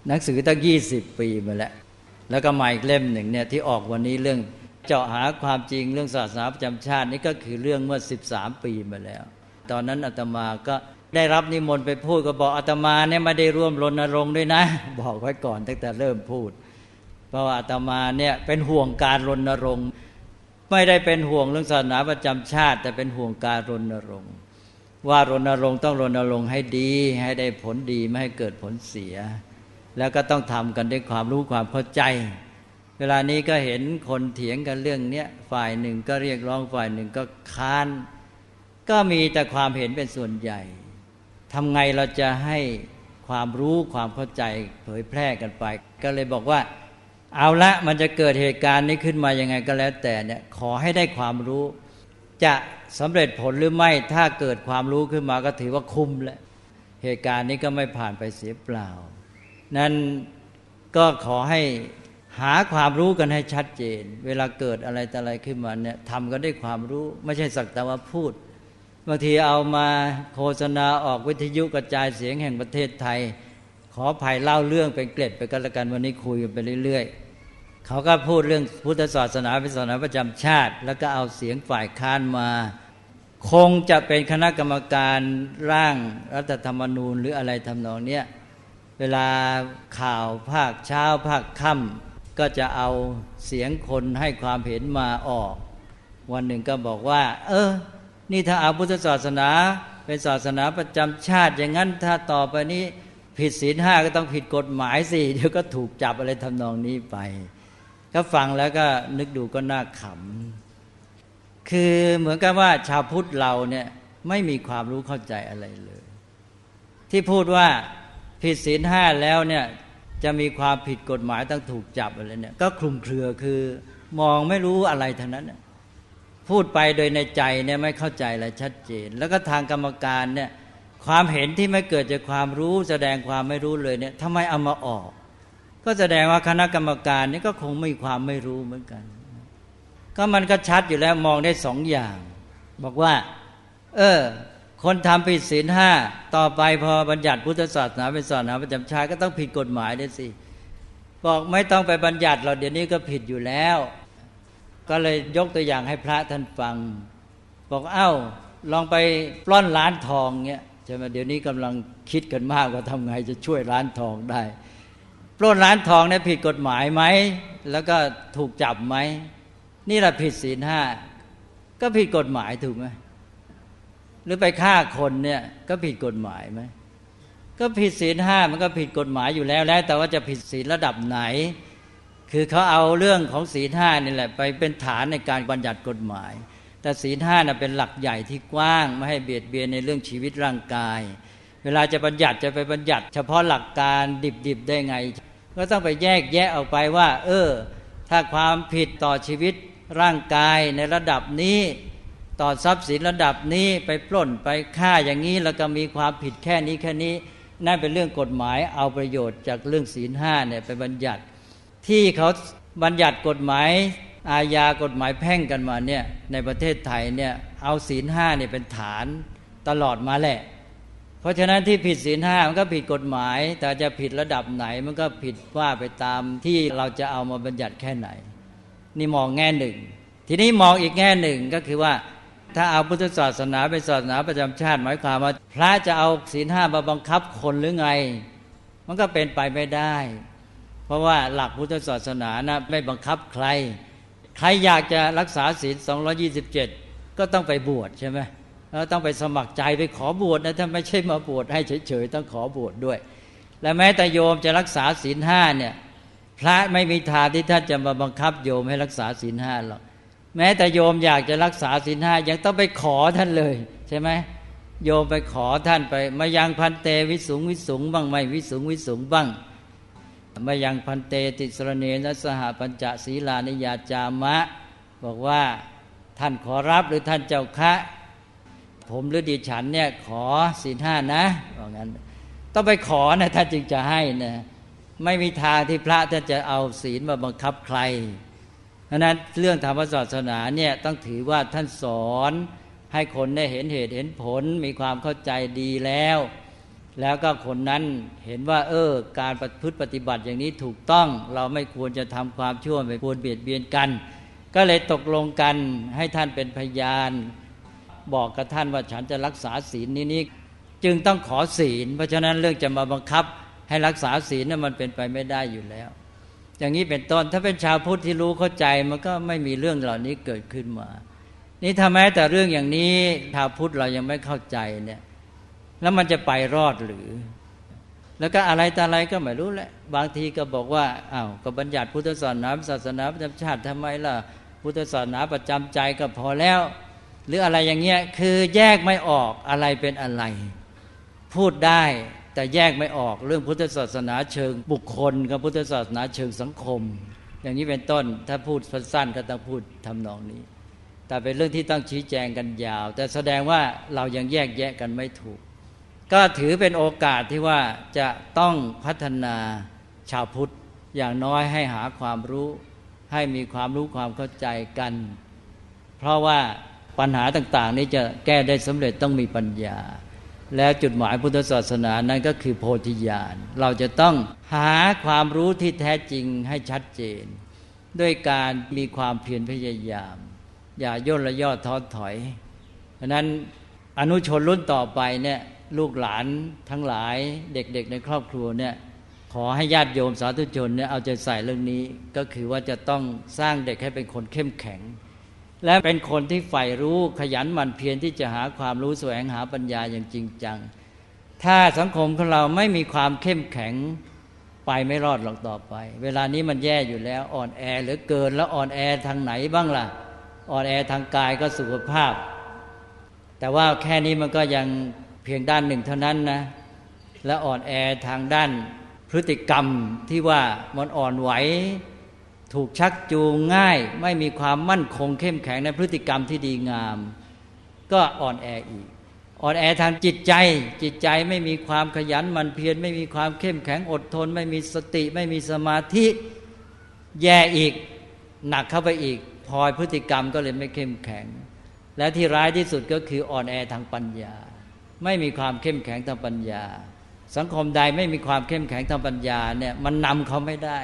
หนังสือตั้ง 20 ปีมาแล้ว แล้วก็มาอีกเล่มหนึ่งเนี่ยที่ออกวันนี้เรื่องเจาะหาความจริงเรื่องศาสนาประจำชาตินี่ก็คือเรื่องเมื่อ 13 ปีมาแล้ว ตอนนั้นอาตมาก็ ได้รับนิมนต์ไปพูดก็บอกอาตมาเนี่ยไม่ได้ร่วมรณรงค์ด้วยนะ บอกไว้ก่อนตั้งแต่เริ่มพูด เพราะว่าอาตมาเนี่ยเป็นห่วงการรณรงค์ ไม่ได้เป็นห่วงเรื่องศาสนาประจำชาติ แต่เป็นห่วงการรณรงค์ ว่ารณรงค์ต้องรณรงค์ให้ดี ให้ได้ผลดีไม่ให้เกิดผลเสีย แล้วก็ต้องทำกันด้วยความรู้ความเข้าใจ เวลานี้ก็เห็นคนเถียงกันเรื่องเนี้ยฝ่ายหนึ่งก็เรียกร้องฝ่ายหนึ่งก็ค้าน ก็มีแต่ความเห็นเป็นส่วนใหญ่ ทำไงเราจะให้ความรู้ความเข้าใจเผยแพร่กันไป ก็เลยบอกว่าเอาละมันจะเกิดเหตุการณ์นี้ขึ้นมายังไงก็แล้วแต่เนี่ยขอให้ได้ความรู้ จะสำเร็จผลหรือไม่ถ้าเกิดความรู้ขึ้นมาก็ถือว่าคุ้มแล้วเหตุการณ์นี้ก็ไม่ผ่านไปเสียเปล่า นั้นก็ขอให้หาความรู้กันให้ชัดเจน เวลาเกิดอะไรแต่อะไรขึ้นมาเนี่ยทำกันได้ความรู้ ไม่ใช่สักแต่ว่าพูด บางทีเอามาโฆษณาออกวิทยุกระจายเสียงแห่งประเทศไทย ขอภัยเล่าเรื่องเป็นเกล็ดไปกันละกันวันนี้คุยกันไปเรื่อย ๆ เขาก็พูดเรื่องพุทธศาสนาเป็นศาสนาประจำชาติ แล้วก็เอาเสียงฝ่ายค้านมา คงจะเป็นคณะกรรมการร่างรัฐธรรมนูญหรืออะไรทำนองเนี้ยเวลาข่าวภาคเช้าภาคค่ำก็จะเอาเสียงคนให้ความเห็นมาออก วันหนึ่งก็บอกว่า เออ นี่ถ้าเอาพุทธศาสนาเป็นศาสนาประจำชาติ อย่างนั้นถ้าต่อไปนี้ผิดศีลห้าก็ต้องผิดกฎหมายสิเดี๋ยวก็ถูกจับอะไรทำนองนี้ไป ก็ฟังแล้วก็นึกดูก็น่าขำ คือเหมือนกับว่าชาวพุทธเราเนี่ยไม่มีความรู้เข้าใจอะไรเลย ที่พูดว่าผิดศีลห้าแล้วเนี่ยจะมีความผิดกฎหมายต้องถูกจับอะไรเนี่ย ก็คลุมเครือคือมองไม่รู้อะไรทั้งนั้น พูดไปโดยในใจเนี่ยไม่เข้าใจอะไรชัดเจน แล้วก็ทางกรรมการเนี่ยความเห็นที่ไม่เกิดจากความรู้ แสดงความไม่รู้เลยเนี่ยทำไมเอามาออก ก็แสดงว่าคณะกรรมการนี่ก็คงไม่ความไม่รู้เหมือนกัน ก็มันก็ชัดอยู่แล้วมองได้สองอย่าง บอกว่า เออ คนทำผิดศีลห้าต่อไปพอบัญญัติพุทธศาสนาเป็นศาสนาประจำชาติก็ต้องผิดกฎหมายด้วยสิบอกไม่ต้องไปบัญญัติเราเดี๋ยวนี้ก็ผิดอยู่แล้ว ก็เลยยกตัวอย่างให้พระท่านฟัง บอกเอ้า ลองไปปล้อนร้านทองเงี้ยใช่ไหมเดี๋ยวนี้กำลังคิดกันมากว่าทำไงจะช่วยร้านทองได้ ปล้นร้านทองเนี่ยผิดกฎหมายไหมแล้วก็ถูกจับไหมนี่แหละผิดศีลห้าก็ผิดกฎหมายถูกไหมหรือไปฆ่าคนเนี่ยก็ผิดกฎหมายไหมก็ผิดศีลห้ามันก็ผิดกฎหมายอยู่แล้วแล้ว แต่ว่าจะผิดศีลระดับไหน คือเขาเอาเรื่องของศีลห้านี่แหละไปเป็นฐานในการบัญญัติกฎหมาย แต่ศีลห้าน่ะเป็นหลักใหญ่ที่กว้างไม่ให้เบียดเบียนในเรื่องชีวิตร่างกาย เวลาจะบัญญัติจะไปบัญญัติ เฉพาะหลักการดิบๆได้ไง ก็ต้องไปแยกแยะออกไปว่า เออ ถ้าความผิดต่อชีวิตร่างกายในระดับนี้ต่อทรัพย์สินระดับนี้ไปปล้นไปฆ่าอย่างนี้แล้วก็มีความผิดแค่นี้แค่นี้นั่นเป็นเรื่องกฎหมายเอาประโยชน์จากเรื่องศีลห้าเนี่ยไปบัญญัติ ที่เขาบัญญัติกฎหมายอาญากฎหมายแพ่งกันมาเนี่ยในประเทศไทยเนี่ยเอาศีลห้าเนี่ยเป็นฐานตลอดมาแหละ เพราะฉะนั้นที่ผิดศีลห้ามันก็ผิดกฎหมาย แต่จะผิดระดับไหนมันก็ผิดว่าไปตามที่เราจะเอามาบัญญัติแค่ไหน นี่มองแง่หนึ่ง ทีนี้มองอีกแง่หนึ่งก็คือว่า ถ้าเอาพุทธศาสนาเป็นศาสนาประจำชาติ หมายความว่าพระจะเอาศีลห้ามาบังคับคนหรือไง มันก็เป็นไปไม่ได้ เพราะว่าหลักพุทธศาสนานะไม่บังคับใคร ใครอยากจะรักษาศีล227 ก็ต้องไปบวชใช่ไหมแล้วต้องไปสมัครใจไปขอบวชนะถ้าไม่ใช่มาบวชให้เฉยๆต้องขอบวชดด้วย และแม้แต่โยมจะรักษาศีลห้าเนี่ยพระไม่มีทางที่ท่านจะมาบังคับโยมให้รักษาศีลห้าหรอกแม้แต่โยมอยากจะรักษาศีลห้ายังต้องไปขอท่านเลยใช่ไหมโยมไปขอท่านไป มายังพันเตวิสุงวิสุงบ้างไม่วิสุงวิสุงบ้าง มายังพันเตติสรเนนสหปัญจศีลานิยาจามะ บอกว่าท่านขอรับหรือท่านเจ้าคะ ผมหรือดิฉันเนี่ยขอศีลห้านะว่างั้น ต้องไปขอนะท่านจึงจะให้นะไม่มีทางที่พระท่านจะเอาศีลมาบังคับใครเพราะนั้นเรื่องธรรมศาสนาเนี่ยต้องถือว่าท่านสอนให้คนได้เห็นเหตุเห็นผลมีความเข้าใจดีแล้ว แล้วก็คนนั้นเห็นว่า เออ การปพฤติปฏิบัติอย่างนี้ถูกต้อง เราไม่ควรจะทำความชั่วไม่ควรเบียดเบียนกัน ก็เลยตกลงกันให้ท่านเป็นพยาน บอกกับท่านว่าฉันจะรักษาศีลนี้นี้จึงต้องขอศีล เพราะฉะนั้นเรื่องจะมาบังคับให้รักษาศีลนั้นมันเป็นไปไม่ได้อยู่แล้ว อย่างนี้เป็นต้นถ้าเป็นชาวพุทธที่รู้เข้าใจมันก็ไม่มีเรื่องเหล่านี้เกิดขึ้นมา นี่ถ้าแม้แต่เรื่องอย่างนี้ชาวพุทธเรายังไม่เข้าใจเนี่ย แล้วมันจะไปรอดหรือ แล้วก็อะไรแต่อะไรก็ไม่รู้แหละ บางทีก็บอกว่าอา้าวก็บัญญัติพุทธศาสนาศาสนาประจำชาติทำไมล่ะ พุทธศาสนาประจำใจก็พอแล้ว หรืออะไรอย่างเงี้ยคือแยกไม่ออกอะไรเป็นอะไร พูดได้แต่แยกไม่ออกเรื่องพุทธศาสนาเชิงบุคคล กับพุทธศาสนาเชิงสังคม อย่างนี้เป็นต้นถ้าพูดสั้นก็ต้องพูดทำนองนี้ แต่เป็นเรื่องที่ต้องชี้แจงกันยาว แต่แสดงว่าเรายังแยกแยะกันไม่ถูก ก็ถือเป็นโอกาสที่ว่าจะต้องพัฒนาชาวพุทธอย่างน้อยให้หาความรู้ให้มีความรู้ความเข้าใจกัน เพราะว่าปัญหาต่างๆ นี้จะแก้ได้สำเร็จต้องมีปัญญา แล้วจุดหมายพุทธศาสนานั้นก็คือโพธิญาณเราจะต้องหาความรู้ที่แท้จริงให้ชัดเจน ด้วยการมีความเพียรพยายาม อย่าย่นละย่อท้อถอยเพราะนั้นอนุชนรุ่นต่อไปเนี่ย ลูกหลานทั้งหลายเด็กๆในครอบครัวเนี่ยขอให้ญาติโยมสาธุชนเนี่ยเอาใจใส่เรื่องนี้ก็คือว่าจะต้องสร้างเด็กให้เป็นคนเข้มแข็ง และเป็นคนที่ใฝ่รู้ขยันหมั่นเพียรที่จะหาความรู้แสวงหาปัญญาอย่างจริงจัง ถ้าสังคมของเราไม่มีความเข้มแข็งไปไม่รอดหรอกต่อไป เวลานี้มันแย่อยู่แล้วอ่อนแอเหลือเกินแล้วอ่อนแอทางไหนบ้างล่ะ อ่อนแอทางกายก็สุขภาพ แต่ว่าแค่นี้มันก็ยัง พียงด้านหนึ่งเท่านั้นนะและอ่อนแอทางด้านพฤติกรรมที่ว่ามันอ่อนไหว ถูกชักจูงง่าย ไม่มีความมั่นคงเข้มแข็งในพฤติกรรมที่ดีงาม ก็อ่อนแออีก อ่อนแอทางจิตใจ จิตใจไม่มีความขยันมันเพียรไม่มีความเข้มแข็งอดทน ไม่มีสติไม่มีสมาธิแย่อีก หนักเข้าไปอีกพลอยพฤติกรรมก็เลยไม่เข้มแข็ง และที่ร้ายที่สุดก็คืออ่อนแอทางปัญญา ไม่มีความเข้มแข็งทางปัญญา สังคมใดไม่มีความเข้มแข็งทางปัญญาเนี่ยมันนำเขาไม่ได้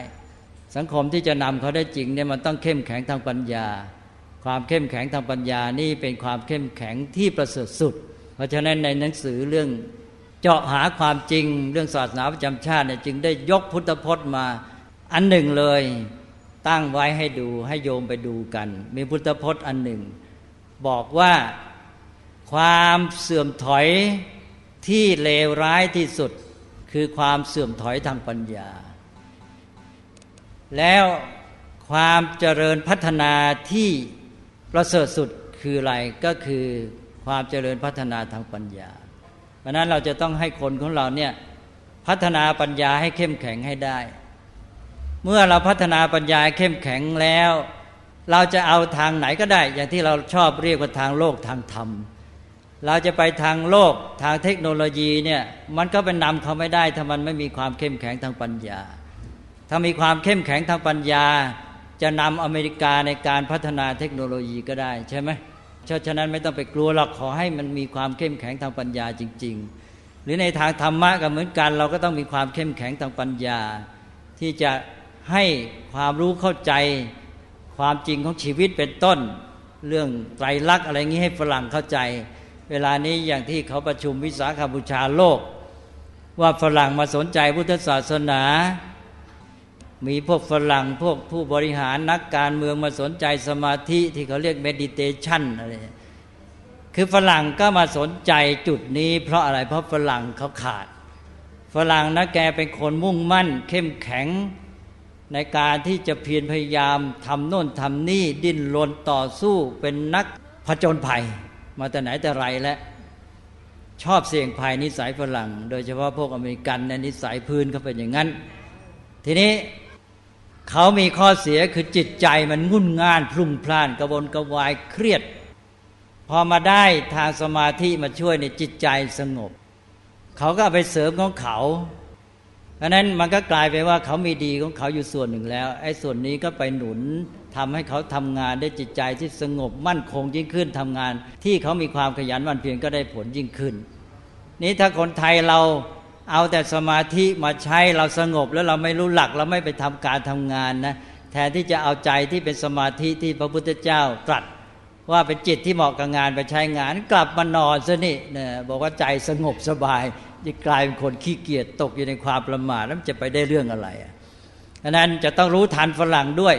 สังคมที่จะนำเขาได้จริงเนี่ยมันต้องเข้มแข็งทางปัญญา ความเข้มแข็งทางปัญญานี่เป็นความเข้มแข็งที่ประเสริฐสุด เพราะฉะนั้นในหนังสือเรื่องเจาะหาความจริงเรื่องศาสนาประจำชาติเนี่ยจึงได้ยกพุทธพจน์มาอันหนึ่งเลยตั้งไว้ให้ดูให้โยมไปดูกัน มีพุทธพจน์อันหนึ่ง บอกว่า ความเสื่อมถอยที่เลวร้ายที่สุด คือความเสื่อมถอยทางปัญญา แล้วความเจริญพัฒนาที่ประเสริฐสุดคืออะไรก็คือความเจริญพัฒนาทางปัญญา เพราะนั้นเราจะต้องให้คนของเราเนี่ยพัฒนาปัญญาให้เข้มแข็งให้ได้ เมื่อเราพัฒนาปัญญาเข้มแข็งแล้ว เราจะเอาทางไหนก็ได้ อย่างที่เราชอบเรียกว่าทางโลกทางธรรม เราจะไปทางโลกทางเทคโนโลยีเนี่ยมันก็เป็นนำเขาไม่ได้ถ้ามันไม่มีความเข้มแข็งทางปัญญา ถ้ามีความเข้มแข็งทางปัญญา จะนำอเมริกาในการพัฒนาเทคโนโลยีก็ได้ใช่ไหมฉะนั้นไม่ต้องไปกลัวหรอกขอให้มันมีความเข้มแข็งทางปัญญาจริง ๆ หรือในทางธรรมะก็เหมือนกัน เราก็ต้องมีความเข้มแข็งทางปัญญา ที่จะให้ความรู้เข้าใจความจริงของชีวิตเป็นต้น เรื่องไตรลักษณ์อะไรงี้ให้ฝรั่งเข้าใจ เวลานี้อย่างที่เขาประชุมวิสาขบูชาโลก ว่าฝรั่งมาสนใจพุทธศาสนา มีพวกฝรั่งพวกผู้บริหารนักการเมืองมาสนใจสมาธิที่เขาเรียกเมดิเทชันอะไรคือฝรั่งก็มาสนใจจุดนี้ เพราะอะไรเพราะฝรั่งเขาขาด ฝรั่งนะแกเป็นคนมุ่งมั่น เข้มแข็งในการที่จะเพียรพยายามทำโน่นทำนี่ดิ้นรนต่อสู้เป็นนักผจญภัย มาแต่ไหนแต่ไรแล้วชอบเสี่ยงภัยนิสัยฝรั่ง โดยเฉพาะพวกอเมริกันในนิสัยพื้นเขาเป็นอย่างนั้น ทีนี้เขามีข้อเสียคือจิตใจมันงุ่นง่าน พลุ่งพล่านกระวนกระวายเครียด พอมาได้ทางสมาธิมาช่วยในจิตใจสงบ เขาก็ไปเสริมของเขา ราะนั้นมันก็กลายไปว่าเขามีดีของเขาอยู่ส่วนหนึ่งแล้วไอ้ส่วนนี้ก็ไปหนุนทำให้เขาทำงานได้จิตใจที่สงบมั่นคงยิ่งขึ้นทำงาน ที่เขามีความขยันวันเพียรก็ได้ผลยิ่งขึ้น นี้ถ้าคนไทยเราเอาแต่สมาธิมาใช้เราสงบแล้วเราไม่รู้หลักเราไม่ไปทำการทำงานนะแทนที่จะเอาใจที่เป็นสมาธิที่พระพุทธเจ้าตรัส ว่าเป็นจิตที่เหมาะกับงานไปใช้งาน กลับมานอนซะนี่นะบอกว่าใจสงบสบาย จะกลายเป็นคนขี้เกียจตกอยู่ในความประมาทแล้วจะไปได้เรื่องอะไรอะฉะนั้นจะต้องรู้ทันฝรั่งด้วย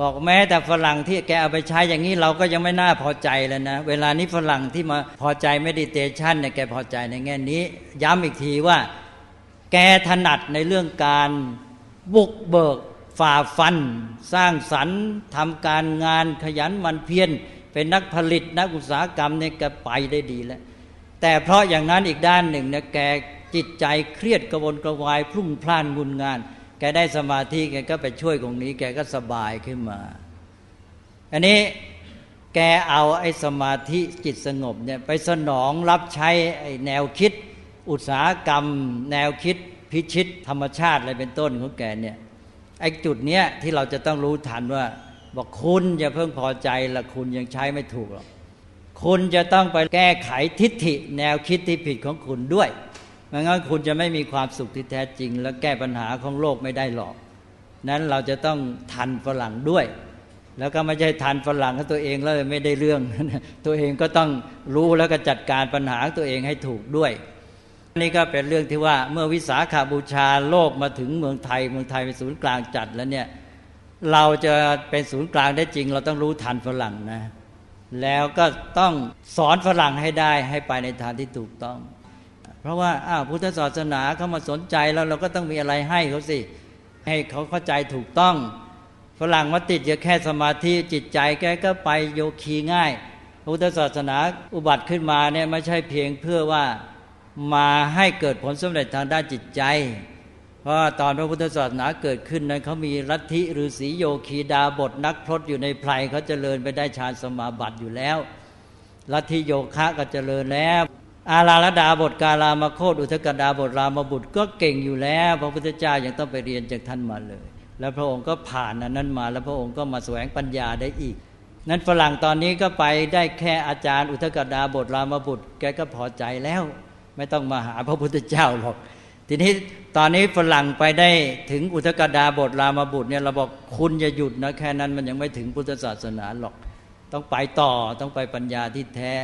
บอกแม้แต่ฝรั่งที่แกเอาไปใช้อย่างนี้เราก็ยังไม่น่าพอใจแล้วนะ เวลานี้ฝรั่งที่มาพอใจเมดิเตชันเนี่ยแกพอใจในแง่นี้ ย้ำอีกทีว่า แกถนัดในเรื่องการบุกเบิกฝ่าฟัน สร้างสรรค์ทำการงานขยันมันเพียรเป็นนักผลิตนักอุตสาหกรรมเนี่ยแกไปได้ดีแล้ว แต่เพราะอย่างนั้นอีกด้านหนึ่งเนี่ยแกจิตใจเครียดกระวนกระวายพรุ่งพล่านงุนงาน แกได้สมาธิแกก็ไปช่วยตรงนี้ แกก็สบายขึ้นมา อันนี้แกเอาไอ้สมาธิจิตสงบเนี่ยไปสนองรับใช้ไอ้แนวคิด อุตสาหกรรม แนวคิด พิชิต ธรรมชาติอะไรเป็นต้นของแกเนี่ยไอ้จุดเนี้ยที่เราจะต้องรู้ทันว่า บอกคุณอย่าเพิ่งพอใจละคุณยังใช้ไม่ถูกหรอก คุณจะต้องไปแก้ไขทิฏฐิแนวคิดที่ผิดของคุณด้วยไม่งั้นคุณจะไม่มีความสุขที่แท้จริง และแก้ปัญหาของโลกไม่ได้หรอก นั้นเราจะต้องทันฝรั่งด้วย แล้วก็ไม่ใช่ทันฝรั่งของตัวเองแล้วไม่ได้เรื่อง ตัวเองก็ต้องรู้แล้วก็จัดการปัญหาตัวเองให้ถูกด้วยนี่ก็เป็นเรื่องที่ว่าเมื่อวิสาขาบูชาโลกมาถึงเมืองไทย เมืองไทยเป็นศูนย์กลางจัดแล้วเนี่ยเราจะเป็นศูนย์กลางได้จริง เราต้องรู้ทันฝรั่งนะ แล้วก็ต้องสอนฝรั่งให้ได้ให้ไปในทางที่ถูกต้อง เพราะว่าอ้าวพุทธศาสนาเขามาสนใจแล้วเราก็ต้องมีอะไรให้เขาสิ ให้เขาเข้าใจถูกต้อง ฝรั่งมาติดอยู่แค่สมาธิจิตใจแกก็ไปโยคีง่าย พุทธศาสนาอุบัติขึ้นมาเนี่ยไม่ใช่เพียงเพื่อว่ามาให้เกิดผลสำเร็จทางด้านจิตใจ เพราะตอนพระพุทธศาสนาเกิดขึ้นนั้นเขามีลัทธิฤาษีโยคีดาบทนักพรตอยู่ในไพรเขาเจริญไปได้ฌานสมาบัติอยู่แล้วลัทธิโยคะก็เจริญแล้วอาราลดาบทกาลามาโคตอุทกดาบทรามบุตรก็เก่งอยู่แล้ว พระพุทธเจ้ายังต้องไปเรียนจากท่านมาเลย แล้วพระองค์ก็ผ่านนั้นมา แล้วพระองค์ก็มาแสวงปัญญาได้อีก นั้นฝรั่งตอนนี้ก็ไปได้แค่อาจารย์ อุทกดาบทรามบุตร แกก็พอใจแล้ว ไม่ต้องมาหาพระพุทธเจ้าหรอก ทีนี้ตอนนี้ฝรั่งไปได้ถึงอุทกดาบทรามาบุตรเนี่ยเราบอกคุณอย่าหยุดนะแค่นั้นมันยังไม่ถึงพุทธศาสนาหรอก ต้องไปต่อต้องไปปัญญาที่แท้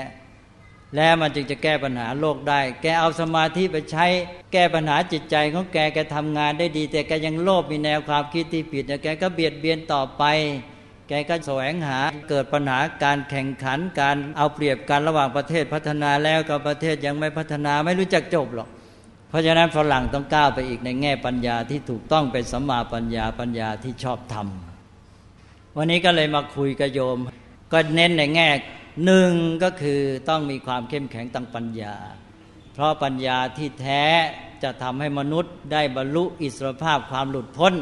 แล้วมันจึงจะแก้ปัญหาโลกได้ แกเอาสมาธิไปใช้แก้ปัญหาจิตใจของแกแกทำงานได้ดี แต่แกยังโลภมีแนวความคิดที่ผิดแกก็เบียดเบียนต่อไป แกก็แสวงหาเกิดปัญหาการแข่งขันการเอาเปรียบกันระหว่างประเทศพัฒนาแล้วกับประเทศยังไม่พัฒนาไม่รู้จักจบหรอก เพราะฉะนั้นฝรั่งต้องก้าวไปอีกในแง่ปัญญาที่ถูกต้องเป็นสัมมาปัญญาปัญญาที่ชอบทำวันนี้ก็เลยมาคุยกับโยม ก็เน้นในแง่หนึ่งก็คือต้องมีความเข้มแข็งทางปัญญา เพราะปัญญาที่แท้จะทำให้มนุษย์ได้บรรลุอิสรภาพความหลุดพ้น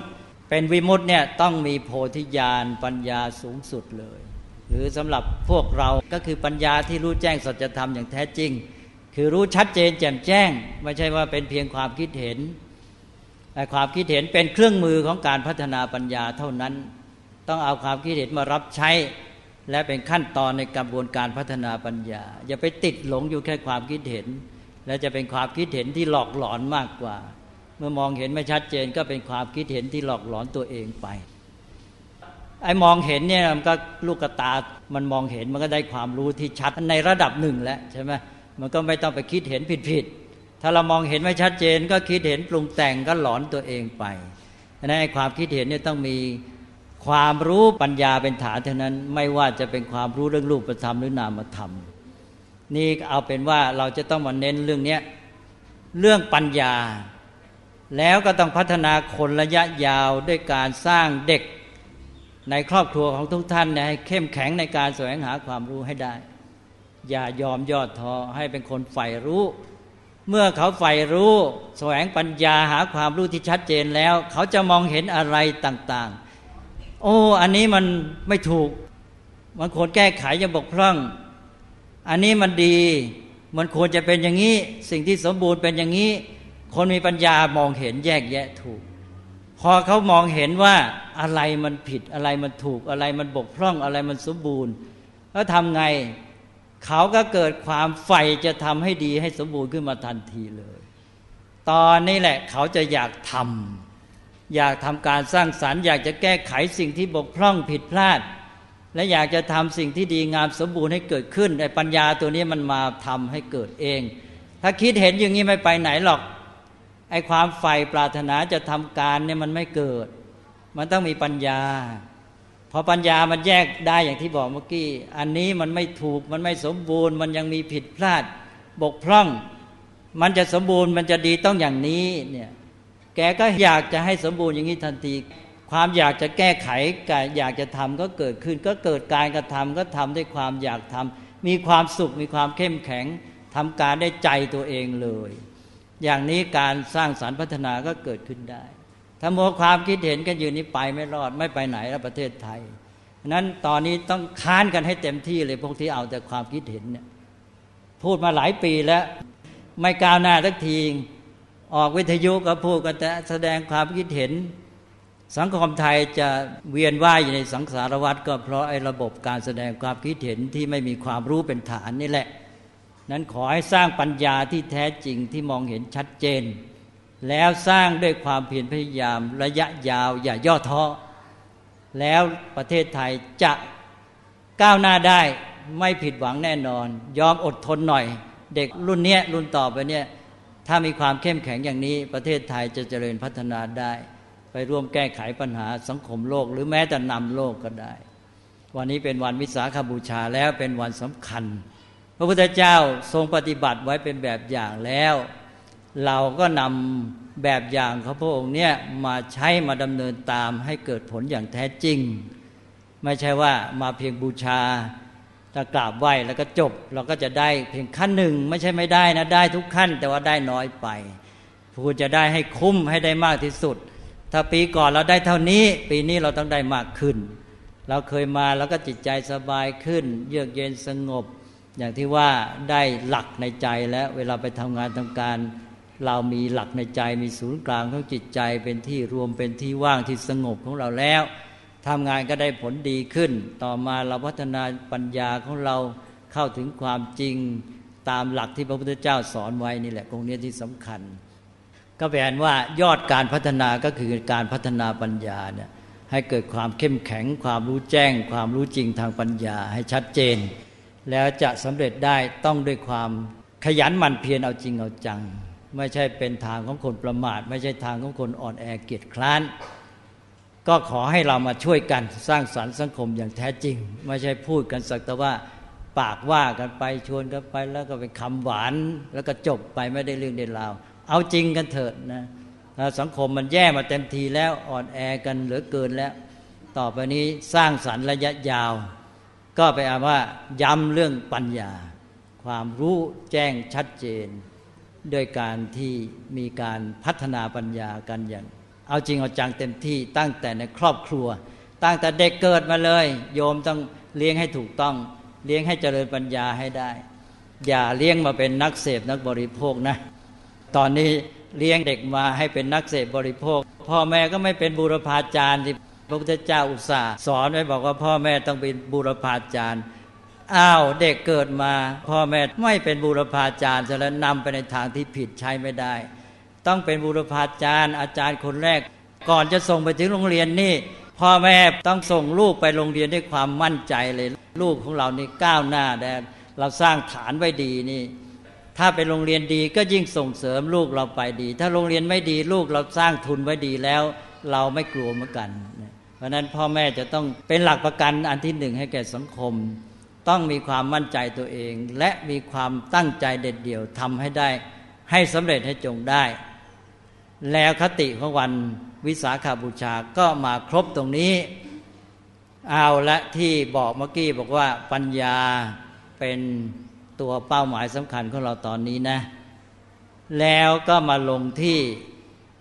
เป็นวิมุตต์เนี่ยต้องมีโพธิญาณปัญญาสูงสุดเลย หรือสำหรับพวกเราก็คือปัญญาที่รู้แจ้งสัจธรรมอย่างแท้จริง คือรู้ชัดเจนแจ่มแจ้ง ไม่ใช่ว่าเป็นเพียงความคิดเห็นแต่ความคิดเห็นเป็นเครื่องมือของการพัฒนาปัญญาเท่านั้น ต้องเอาความคิดเห็นมารับใช้ และเป็นขั้นตอนในกระบวนการพัฒนาปัญญา อย่าไปติดหลงอยู่แค่ความคิดเห็น และจะเป็นความคิดเห็นที่หลอกหลอนมากกว่า เมื่อมองเห็นไม่ชัดเจนก็เป็นความคิดเห็นที่หลอกหลอนตัวเองไปไอ้มองเห็นเนี่ยมันก็ลูกตา มันมองเห็นมันก็ได้ความรู้ที่ชัดในระดับหนึ่งแล้วใช่ไหม มันก็ไม่ต้องไปคิดเห็นผิดๆถ้าเรามองเห็นไม่ชัดเจน ก็คิดเห็นปรุงแต่งก็หลอนตัวเองไปในความคิดเห็นเนี่ยต้องมีความรู้ปัญญาเป็นฐานเท่านั้น ไม่ว่าจะเป็นความรู้เรื่องรูปธรรมหรือนามธรรม นี่เอาเป็นว่าเราจะต้องมาเน้นเรื่องนี้เรื่องปัญญา แล้วก็ต้องพัฒนาคนระยะยาวด้วยการสร้างเด็กในครอบครัวของทุกท่านให้เข้มแข็งในการแสวงหาความรู้ให้ได้ อย่ายอมยอดท้อให้เป็นคนใฝ่รู้ เมื่อเขาใฝ่รู้ แสวงปัญญาหาความรู้ที่ชัดเจนแล้ว เขาจะมองเห็นอะไรต่างๆ โอ้ อันนี้มันไม่ถูกมันควรแก้ไขจะบกพร่อง อันนี้มันดี มันควรจะเป็นอย่างนี้ สิ่งที่สมบูรณ์เป็นอย่างนี้ คนมีปัญญามองเห็นแยกแยะถูก พอเขามองเห็นว่าอะไรมันผิดอะไรมันถูกอะไรมันบกพร่องอะไรมันสมบูรณ์แล้วทำไง เขาก็เกิดความใฝ่จะทำให้ดีให้สมบูรณ์ขึ้นมาทันทีเลย ตอนนี้แหละเขาจะอยากทำอยากทำการสร้างสารรค์ อยากจะแก้ไขสิ่งที่บกพร่องผิดพลาด และอยากจะทำสิ่งที่ดีงามสมบูรณ์ให้เกิดขึ้นไอ้ปัญญาตัวนี้มันมาทำให้เกิดเอง ถ้าคิดเห็นอย่างนี้ไม่ไปไหนหรอกไอ้ความใฝ่ปรารถนาจะทำการเนี่ยมันไม่เกิด มันต้องมีปัญญา พอปัญญามันแยกได้อย่างที่บอกเมื่อกี้ อันนี้มันไม่ถูกมันไม่สมบูรณ์ มันยังมีผิดพลาดบกพร่อง มันจะสมบูรณ์มันจะดีต้องอย่างนี้เนี่ยแกก็อยากจะให้สมบูรณ์อย่างนี้ทันที ความอยากจะแก้ไขกอยากจะทำก็เกิดขึ้น ก็เกิดการกระทำก็ทำด้วยความอยากทำมีความสุขมีความเข้มแข็งทำการได้ใจตัวเองเลย อย่างนี้การสร้างสารรค์พัฒนาก็เกิดขึ้นได้ ถ้ามัวความคิดเห็นกันอยู่นี้ไปไม่รอดไม่ไปไหนแล้วประเทศไทยนั้นตอนนี้ต้องค้านกันให้เต็มที่เลยพวกที่เอาแต่ความคิดเห็นเนี่ยพูดมาหลายปีแล้ว ไม่ก้าวหน้าสักทีออกวิทยุก็พูดกันแต่แสดงความคิดเห็น สังคมไทยจะเวียนว่ายอยู่ในสังสารวัฏก็เพราะไอ้ระบบการแสดงความคิดเห็นที่ไม่มีความรู้เป็นฐานนี่แหละ นั้นขอให้สร้างปัญญาที่แท้จริงที่มองเห็นชัดเจน แล้วสร้างด้วยความเพียรพยายามระยะยาวอย่าย่อท้อแล้วประเทศไทยจะก้าวหน้าได้ไม่ผิดหวังแน่นอน ยอมอดทนหน่อย เด็กรุ่นเนี้ยรุ่นต่อไปเนี่ยถ้ามีความเข้มแข็งอย่างนี้ ประเทศไทยจะเจริญพัฒนาได้ ไปร่วมแก้ไขปัญหาสังคมโลก หรือแม้แต่นำโลกก็ได้ วันนี้เป็นวันวิสาขบูชาแล้วเป็นวันสำคัญ พระพุทธเจ้าทรงปฏิบัติไว้เป็นแบบอย่างแล้ว เราก็นำแบบอย่างของพระองค์เนี่ยมาใช้มาดำเนินตามให้เกิดผลอย่างแท้จริง ไม่ใช่ว่ามาเพียงบูชาถ้ากราบไหว้แล้วก็จบ เราก็จะได้เพียงขั้นหนึ่งไม่ใช่ไม่ได้นะได้ทุกขั้น แต่ว่าได้น้อยไปผู้จะได้ให้คุ้มให้ได้มากที่สุด ถ้าปีก่อนเราได้เท่านี้ ปีนี้เราต้องได้มากขึ้น เราเคยมาแล้วก็จิตใจสบายขึ้น เยือกเย็นสงบ อย่างที่ว่าได้หลักในใจแล้วเวลาไปทำงานทำการ เรามีหลักในใจมีศูนย์กลางของจิตใจเป็นที่รวมเป็นที่ว่างที่สงบของเราแล้วทำงานก็ได้ผลดีขึ้น ต่อมาเราพัฒนาปัญญาของเราเข้าถึงความจริงตามหลักที่พระพุทธเจ้าสอนไว้นี่แหละตรงนี้ที่สำคัญ ก็แปลว่ายอดการพัฒนาก็คือการพัฒนาปัญญาเนี่ยให้เกิดความเข้มแข็ง ความรู้แจ้ง ความรู้จริงทางปัญญาให้ชัดเจน แล้วจะสำเร็จได้ต้องด้วยความขยันหมั่นเพียรเอาจริงเอาจัง ไม่ใช่เป็นทางของคนประมาท ไม่ใช่ทางของคนอ่อนแอเกียจคร้าน ก็ขอให้เรามาช่วยกันสร้างสรรค์สังคมอย่างแท้จริง ไม่ใช่พูดกันสักแต่ว่าปากว่ากันไปชวนกันไปแล้วก็เป็นคำหวาน แล้วก็จบไปไม่ได้เรื่องเดนราวเอาจริงกันเถิดนะสังคมมันแย่มาเต็มทีแล้วอ่อนแอกันเหลือเกินแล้ว ต่อไปนี้สร้างสรรค์ระยะยาว ก็ไปอาว่าย้ำเรื่องปัญญา ความรู้แจ้งชัดเจน ด้วยการที่มีการพัฒนาปัญญากันอย่าง เอาจริงเอาจังเต็มที่ตั้งแต่ในครอบครัว ตั้งแต่เด็กเกิดมาเลย โยมต้องเลี้ยงให้ถูกต้อง เลี้ยงให้เจริญปัญญาให้ได้ อย่าเลี้ยงมาเป็นนักเสพนักบริโภคนะ ตอนนี้เลี้ยงเด็กมาให้เป็นนักเสพบริโภค พ่อแม่ก็ไม่เป็นบูรพาจารย์ที่พระพุทธเจ้าอุตส่าห์สอนไว้บอกว่าพ่อแม่ต้องเป็นบูรพาจารย์ อ้าวเด็กเกิดมา พ่อแม่ไม่เป็นบูรพาจารย์จะแล้วนำไปในทางที่ผิดใช้ไม่ได้ ต้องเป็นบูรพาจารย์ อาจารย์คนแรก ก่อนจะส่งไปถึงโรงเรียนนี่ พ่อแม่ต้องส่งลูกไปโรงเรียนด้วยความมั่นใจเลย ลูกของเรานี่ก้าวหน้าแดนเราสร้างฐานไว้ดีนี่ ถ้าเป็นโรงเรียนดีก็ยิ่งส่งเสริมลูกเราไปดี ถ้าโรงเรียนไม่ดีลูกเราสร้างทุนไว้ดีแล้ว เราไม่กลัวเหมือนกัน เพราะนั้นพ่อแม่จะต้องเป็นหลักประกันอันที่หนึ่งให้แก่สังคม ต้องมีความมั่นใจตัวเอง และมีความตั้งใจเด็ดเดี่ยวทำให้ได้ให้สำเร็จให้จงได้ แล้วคติของวันวิสาขาบูชาก็มาครบตรงนี้ เอาละที่บอกเมื่อกี้บอกว่าปัญญาเป็นตัวเป้าหมายสำคัญของเราตอนนี้นะ แล้วก็มาลงที่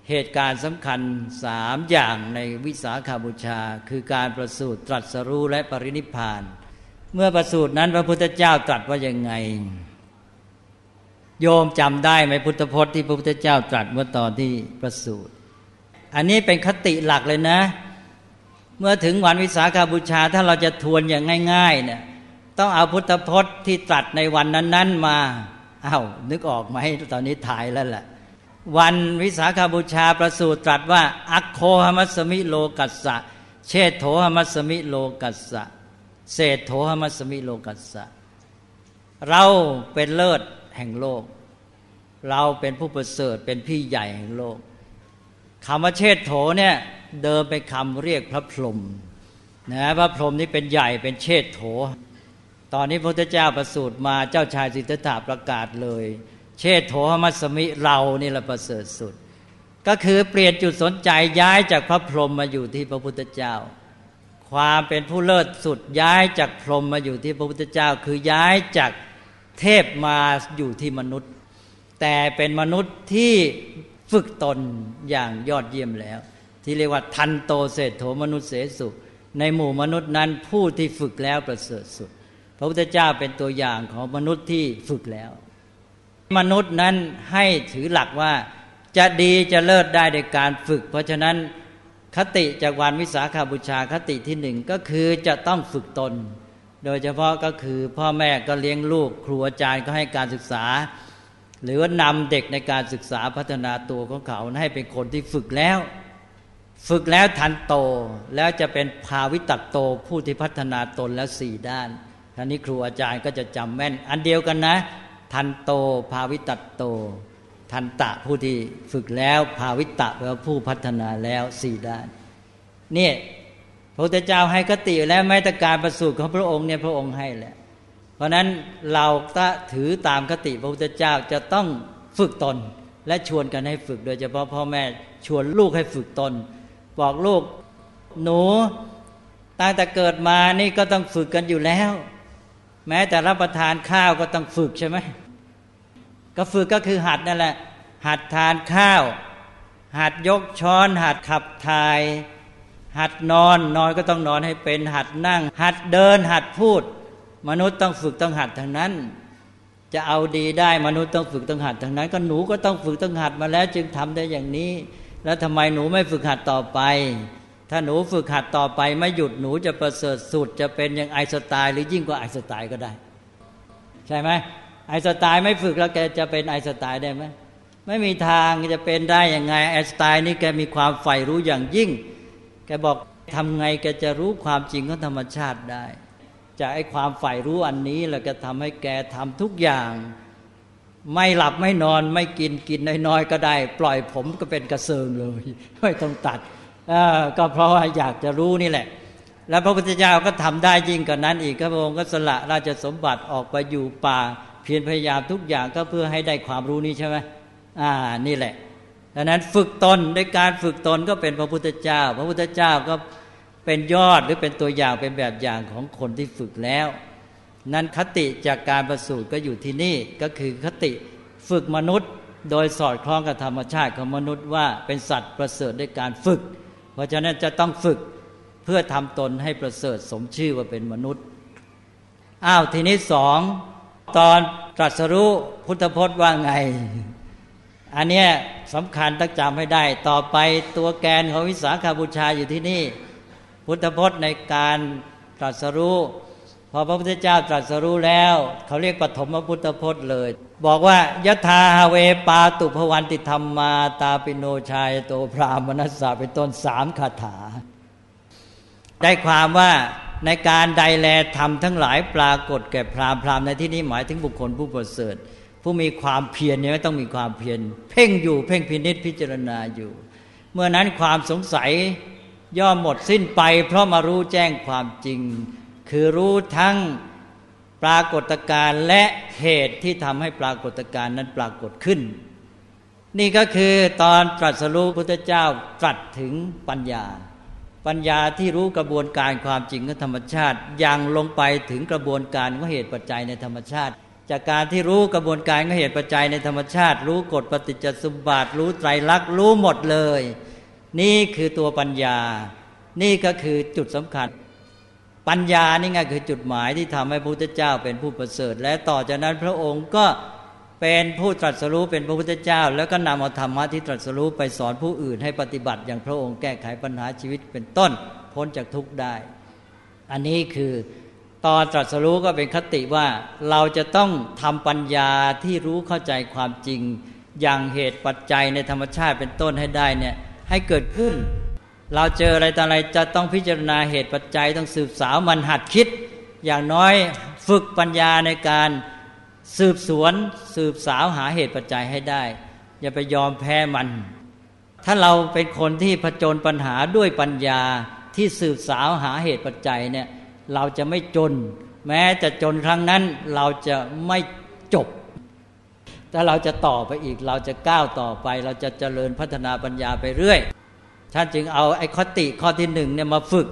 เหตุการณ์สำคัญสามอย่างในวิสาขาบูชา คือการประสูติตรัสรู้และปรินิพาน เมื่อประสูตินั้นพระพุทธเจ้าตรัสว่ายังไง โยมจำได้ไหมพุทธพจน์ที่พระพุทธเจ้าตรัสเมื่อตอนที่ประสูติอันนี้เป็นคติหลักเลยนะ เมื่อถึงวันวิสาขาบูชาถ้าเราจะทวนอย่างง่าย ๆ เนี่ย ต้องเอาพุทธพจน์ที่ตรัสในวันนั้นๆมาอา้าวนึกออกไหมตอนนี้ถ่ายแล้วแหละวันวิสาขาบูชาประสูตรตรัสว่า อัคโคหมัสมิโลกัสสะ เชโถหมัสมิโลกัสสะ เศษโถหมัสมิโลกัสสะ เราเป็นเลิศแห่งโลก เราเป็นผู้ประเสริฐเป็นพี่ใหญ่แห่งโลกคำว่าเชษโถเนี่ยเดิมเป็นคำเรียกพระพรหมนะพระพรหมนี่เป็นใหญ่เป็นเชษโถ ตอนนี้พระพุทธเจ้าประสูติมาเจ้าชายสิทธัตถะประกาศเลย เชษโถมัสมิเรานี่แหละประเสริฐสุด ก็คือเปลี่ยนจุดสนใจย้ายจากพระพรหมมาอยู่ที่พระพุทธเจ้า ความเป็นผู้เลิศสุดย้ายจากพรหมมาอยู่ที่พระพุทธเจ้า คือย้ายจากเทพมาอยู่ที่มนุษย์ แต่เป็นมนุษย์ที่ฝึกตนอย่างยอดเยี่ยมแล้ว ที่เรียกว่าทันโตเศรษโถมนุษย์เสสุในหมู่มนุษย์นั้นผู้ที่ฝึกแล้วประเสริฐสุด พระพุทธเจ้าเป็นตัวอย่างของมนุษย์ที่ฝึกแล้ว มนุษย์นั้นให้ถือหลักว่าจะดีจะเลิศได้ในการฝึก เพราะฉะนั้น คติจากวันวิสาขาบูชาคติที่หนึ่งก็คือจะต้องฝึกตน โดยเฉพาะก็คือพ่อแม่ก็เลี้ยงลูก ครูอาจารย์ก็ให้การศึกษา หรือว่านำเด็กในการศึกษาพัฒนาตัวของเขาให้เป็นคนที่ฝึกแล้ว ฝึกแล้วทันโตแล้วจะเป็นภาวิตักโตผู้ที่พัฒนาตนแล้วสี่ด้านท่านี้ครูอาจารย์ก็จะจำแม่น อันเดียวกันนะ ทันโตภาวิตัตโต ทันตะผู้ที่ฝึกแล้วภาวิตะแปลว่าผู้พัฒนาแล้วสี่ด้านเนี่ยพระพุทธเจ้าให้กติแล้วแม้แต่การประสูติของพระองค์เนี่ยพระองค์ให้แล้วเพราะนั้นเราถ้าถือตามคติพระพุทธเจ้าจะต้องฝึกตน และชวนกันให้ฝึก โดยเฉพาะพ่อแม่ชวนลูกให้ฝึกตน บอกลูกหนูตั้งแต่เกิดมานี่ก็ต้องฝึกกันอยู่แล้ว แม้แต่รับประทานข้าวก็ต้องฝึกใช่ไหม ก็ฝึกก็คือหัดนั่นแหละ หัดทานข้าว หัดยกช้อน หัดขับถ่าย หัดนอนนอนก็ต้องนอนให้เป็น หัดนั่ง หัดเดิน หัดพูด มนุษย์ต้องฝึกต้องหัดทั้งนั้น จะเอาดีได้มนุษย์ต้องฝึกต้องหัดทั้งนั้น ก็หนูก็ต้องฝึกต้องหัดมาแล้ว จึงทำได้อย่างนี้ แล้วทำไมหนูไม่ฝึกหัดต่อไป ถ้าหนูฝึกหัดต่อไปไม่หยุดหนูจะประเสริฐสุด จะเป็นอย่างไอสไตล์หรือยิ่งกว่าไอสไตล์ก็ได้ ใช่ไหม ไอสไตล์ไม่ฝึกแล้วแกจะเป็นไอสไตล์ได้ไหมไม่มีทางจะเป็นได้ยังไงไอสไตล์นี่แกมีความใฝ่รู้อย่างยิ่ง แกบอกทำไงแกจะรู้ความจริงของธรรมชาติได้ จากไอความใฝ่รู้อันนี้แล้วก็ทำให้แกทำทุกอย่าง ไม่หลับไม่นอนไม่กินกินน้อยๆก็ได้ ปล่อยผมก็เป็นกระเซิงเลยไม่ต้องตัดก็เพราะว่าอยากจะรู้นี่แหละ แล้วพระพุทธเจ้าก็ทำได้ยิ่งกว่านั้นอีกพระองค์ก็สละราชสมบัติออกไปอยู่ป่า พียรพยายามทุกอย่างก็เพื่อให้ได้ความรู้นี้ใช่ไหมอ่า นี่แหละดังนั้นฝึกตนในการฝึกตนก็เป็นพระพุทธเจ้า พระพุทธเจ้าก็เป็นยอดหรือเป็นตัวอย่างเป็นแบบอย่างของคนที่ฝึกแล้ว นั้นคติจากการประสูติก็อยู่ที่นี่ก็คือคติฝึกมนุษย์ โดยสอดคล้องกับธรรมชาติของมนุษย์ว่าเป็นสัตว์ประเสริฐด้วยการฝึก เพราะฉะนั้นจะต้องฝึกเพื่อทำตนให้ประเสริฐสมชื่อว่าเป็นมนุษย์อ้าวทีนี้สอง ตอนตรัสรู้พุทธพจน์ว่าไง อันเนี้ยสำคัญต้องจำให้ได้ ต่อไปตัวแกนของวิสาขาบูชาอยู่ที่นี่ พุทธพจน์ในการตรัสรู้พอพระพุทธเจ้าตรัสรู้แล้ว เขาเรียกปฐมพุทธพจน์เลย บอกว่ายะธาเวปาตุพวันติธรรมมาตาปิโนชายโตพรามนัสสะเป็นต้นสามคาถา ได้ความว่า ในการใดแลธรรมทั้งหลายปรากฏแก่พรามพรามในที่นี้หมายถึงบุคคลผู้ประเสริฐ ผู้มีความเพียรเนี่ยต้องมีความเพียรเพ่งอยู่เพ่งพินิษพิจารณาอยู่ เมื่อนั้นความสงสัยย่อมหมดสิ้นไป เพราะมารู้แจ้งความจริง คือรู้ทั้งปรากฏการณ์และเหตุที่ทำให้ปรากฏการณ์นั้นปรากฏขึ้น นี่ก็คือตอนตรัสรู้พุทธเจ้าตรัสถึงปัญญา ปัญญาที่รู้กระบวนการความจริงของธรรมชาติยังลงไปถึงกระบวนการของเหตุปัจจัยในธรรมชาติ จากการที่รู้กระบวนการเหตุปัจจัยในธรรมชาติ รู้กฎปฏิจจสมบัติรู้ไตรลักษณ์รู้หมดเลย นี่คือตัวปัญญา นี่ก็คือจุดสำคัญ ปัญญานี่ไงคือจุดหมายที่ทำให้พระพุทธเจ้าเป็นผู้ประเสริฐ และต่อจากนั้นพระองค์ก็ เป็นผู้ตรัสรู้เป็นพระพุทธเจ้า แล้วก็นำเอาธรรมะที่ตรัสรู้ไปสอนผู้อื่นให้ปฏิบัติ อย่างพระองค์แก้ไขปัญหาชีวิตเป็นต้น พ้นจากทุกข์ได้ อันนี้คือตอนตรัสรู้ก็เป็นคติว่าเราจะต้องทำปัญญาที่รู้เข้าใจความจริง อย่างเหตุปัจจัยในธรรมชาติเป็นต้นให้ได้เนี่ยให้เกิดขึ้น เราเจออะไรต่ออะไรจะต้องพิจารณาเหตุปัจจัยต้องสืบสาวมันหัดคิด อย่างน้อยฝึกปัญญาในการ สืบสวนสืบสาวหาเหตุปัจจัยให้ได้ อย่าไปยอมแพ้มัน ถ้าเราเป็นคนที่ผจญปัญหาด้วยปัญญาที่สืบสาวหาเหตุปัจจัยเนี่ยเราจะไม่จน แม้จะจนครั้งนั้นเราจะไม่จบแต่เราจะต่อไปอีกเราจะก้าวต่อไป เราจะเจริญพัฒนาปัญญาไปเรื่อยท่านจึงเอาไอ้ข้อติข้อที่หนึ่งเนี่ยมาฝึก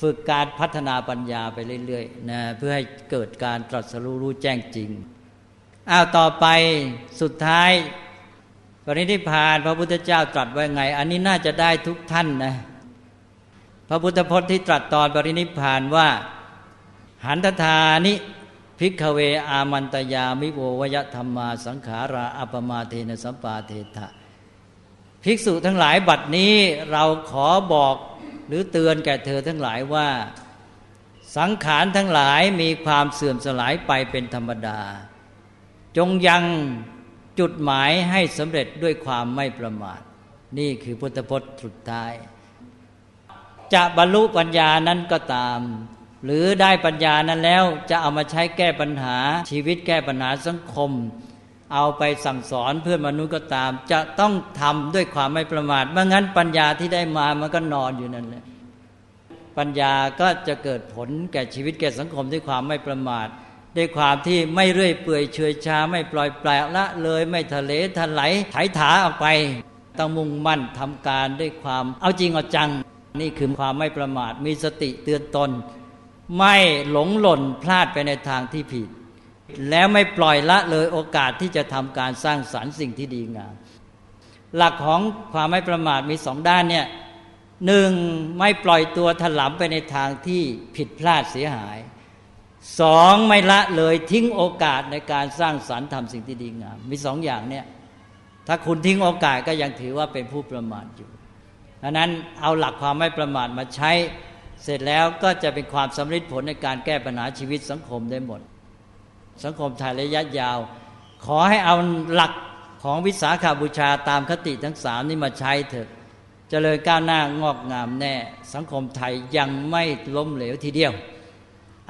ฝึกการพัฒนาปัญญาไปเรื่อยๆนะเพื่อให้เกิดการตรัสรู้รู้แจ้งจริง อ้าวต่อไปสุดท้ายปรินิพานพระพุทธเจ้าตรัสไว้ไง อันนี้น่าจะได้ทุกท่านนะ พระพุทธพจน์ที่ตรัสตอนปรินิพานว่า หันทธานิพิกเวอามันตยามิโววยธรรมาสังขาราอัปมาเทนสัมปาเทถะภิกษุทั้งหลายบัดนี้เราขอบอกหรือเตือนแก่เธอทั้งหลายว่า สังขารทั้งหลายมีความเสื่อมสลายไปเป็นธรรมดา จงยังจุดหมายให้สำเร็จด้วยความไม่ประมาท นี่คือพุทธพจน์สุดท้าย จะบรรลุปัญญานั้นก็ตาม หรือได้ปัญญานั้นแล้วจะเอามาใช้แก้ปัญหาชีวิตแก้ปัญหาสังคม เอาไปสั่งสอนเพื่อนมนุษย์ก็ตาม จะต้องทำด้วยความไม่ประมาทเมื่องั้นปัญญาที่ได้มามันก็นอนอยู่นั่นแหละปัญญาก็จะเกิดผลแก่ชีวิตแก่สังคมด้วยความไม่ประมาท ด้วยความที่ไม่เรื่อยเปื่อยเฉยชาไม่ปล่อยแปลละเลยไม่ทะเลทะไหลไถถาออกไป ต้องมุ่งมั่นทำการด้วยความเอาจริงเอาจัง นี่คือความไม่ประมาทมีสติเตือนตน ไม่หลงหล่นพลาดไปในทางที่ผิด แล้วไม่ปล่อยละเลยโอกาสที่จะทำการสร้างสรรค์สิ่งที่ดีงามหลักของความไม่ประมาทมีสองด้านเนี่ยหนึ่งไม่ปล่อยตัวถลำไปในทางที่ผิดพลาดเสียหาย สองไม่ละเลยทิ้งโอกาสในการสร้างสรรค์ทำสิ่งที่ดีงาม มีสองอย่างเนี่ย ถ้าคุณทิ้งโอกาสก็ยังถือว่าเป็นผู้ประมาทอยู่ดังนั้นเอาหลักความไม่ประมาทมาใช้เสร็จแล้วก็จะเป็นความสำเร็จผลในการแก้ปัญหาชีวิตสังคมได้หมด สังคมไทยระยะยาว ขอให้เอาหลักของวิสาขาบูชาตามคติทั้งสามนี้มาใช้เถอะจะเจริญก้าวหน้างอกงามแน่ สังคมไทยยังไม่ล้มเหลวทีเดียว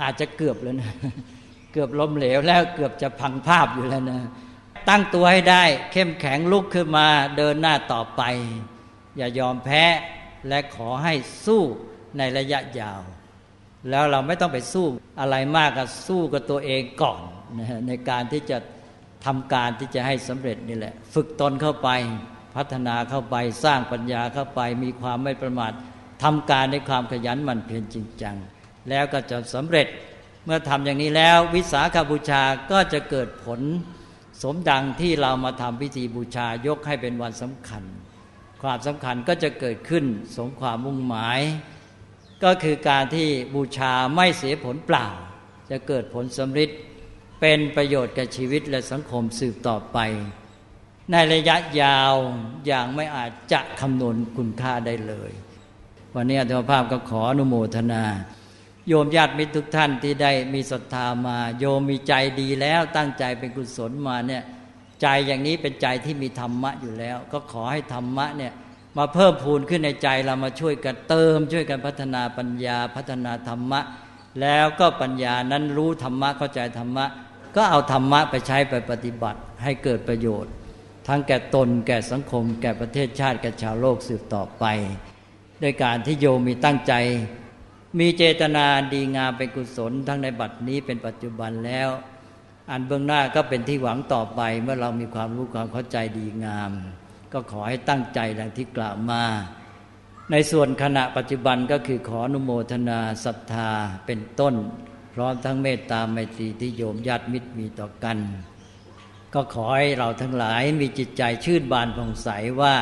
อาจจะเกือบแล้วนะ เกือบล้มเหลวแล้วเกือบจะพังภาพอยู่แล้วนะ ตั้งตัวให้ได้ เข้มแข็งลุกขึ้นมาเดินหน้าต่อไป อย่ายอมแพ้และขอให้สู้ในระยะยาว แล้วเราไม่ต้องไปสู้อะไรมากก็สู้กับตัวเองก่อนนะในการที่จะทำการที่จะให้สำเร็จนี่แหละ ฝึกตนเข้าไปพัฒนาเข้าไปสร้างปัญญาเข้าไป มีความไม่ประมาททำการในความขยันหมั่นเพียรจริงจัง แล้วก็จะสำเร็จเมื่อทำอย่างนี้แล้ววิสาขบูชาก็จะเกิดผลสมดังที่เรามาทำพิธีบูชายกให้เป็นวันสำคัญ ความสำคัญก็จะเกิดขึ้นสมความมุ่งหมาย ก็คือการที่บูชาไม่เสียผลเปล่า จะเกิดผลสำฤทธิ์เป็นประโยชน์กับชีวิตและสังคมสืบต่อไป ในระยะยาวอย่างไม่อาจจะคำนวณคุณค่าได้เลย วันนี้อัตภาพก็ขออนุโมทนา โยมญาติมิตรทุกท่านที่ได้มีศรัทธามา โยมมีใจดีแล้วตั้งใจเป็นกุศลมาเนี่ยใจอย่างนี้เป็นใจที่มีธรรมะอยู่แล้ว ก็ขอให้ธรรมะเนี่ยมาเพิ่มพูนขึ้นในใจเรามาช่วยกันเติม ช่วยกันพัฒนาปัญญาพัฒนาธรรมะ แล้วก็ปัญญานั้นรู้ธรรมะเข้าใจธรรมะ ก็เอาธรรมะไปใช้ไปปฏิบัติให้เกิดประโยชน์ ทั้งแก่ตนแก่สังคม แก่ประเทศชาติแก่ชาวโลกสืบต่อไป โดยการที่โยมมีตั้งใจ มีเจตนาดีงามเป็นกุศล ทั้งในบัดนี้เป็นปัจจุบันแล้ว อันเบื้องหน้าก็เป็นที่หวังต่อไปเมื่อเรามีความรู้ความเข้าใจดีงาม ก็ขอให้ตั้งใจดังที่กล่าวมา ในส่วนขณะปัจจุบันก็คือขออนุโมทนาศรัทธาเป็นต้น พร้อมทั้งเมตตาไมตรีที่โยมญาติมิตรมีต่อกัน ก็ขอให้เราทั้งหลายมีจิตใจชื่นบานผ่องใสว่า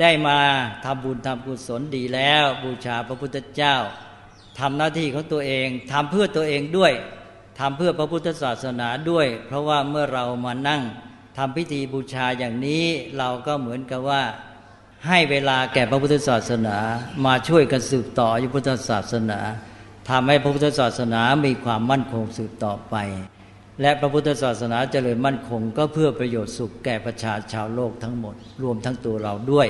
ได้มาทำบุญทำกุศลดีแล้ว บูชาพระพุทธเจ้า ทำหน้าที่ของตัวเองทำเพื่อตัวเองด้วยทำเพื่อพระพุทธศาสนาด้วย เพราะว่าเมื่อเรามานั่งทำพิธีบูชาอย่างนี้เราก็เหมือนกับว่าให้เวลาแก่พระพุทธศาสนา มาช่วยกันสืบต่อยุพุทธศาสนาทำให้พระพุทธศาสนามีความมั่นคงสืบต่อไป และพระพุทธศาสนาเจริญมั่นคง ก็เพื่อประโยชน์สุขแก่ประชาชาวโลกทั้งหมด รวมทั้งตัวเราด้วย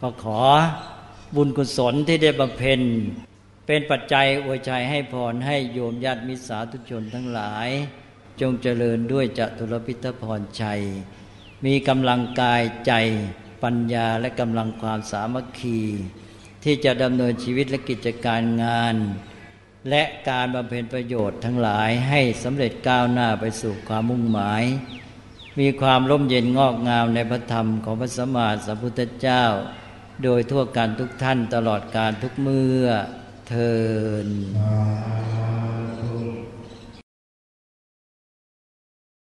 ก็ขอบุญกุศลที่ได้บำเพ็ญ เป็นปัจจัยอวยใจให้พรให้โยมญาติมิตรสาธุชนทั้งหลาย จงเจริญด้วยจตุรพิทพรชัย มีกำลังกายใจปัญญาและกำลังความสามัคคี ที่จะดำเนินชีวิตและกิจการงาน และการบำเพ็ญประโยชน์ทั้งหลายให้สำเร็จก้าวหน้าไปสู่ความมุ่งหมาย มีความร่มเย็นงอกงามในพระธรรมของพระสัมมาสัมพุทธเจ้า โดยทั่วกันทุกท่านตลอดการทุกเมื่อ ทิน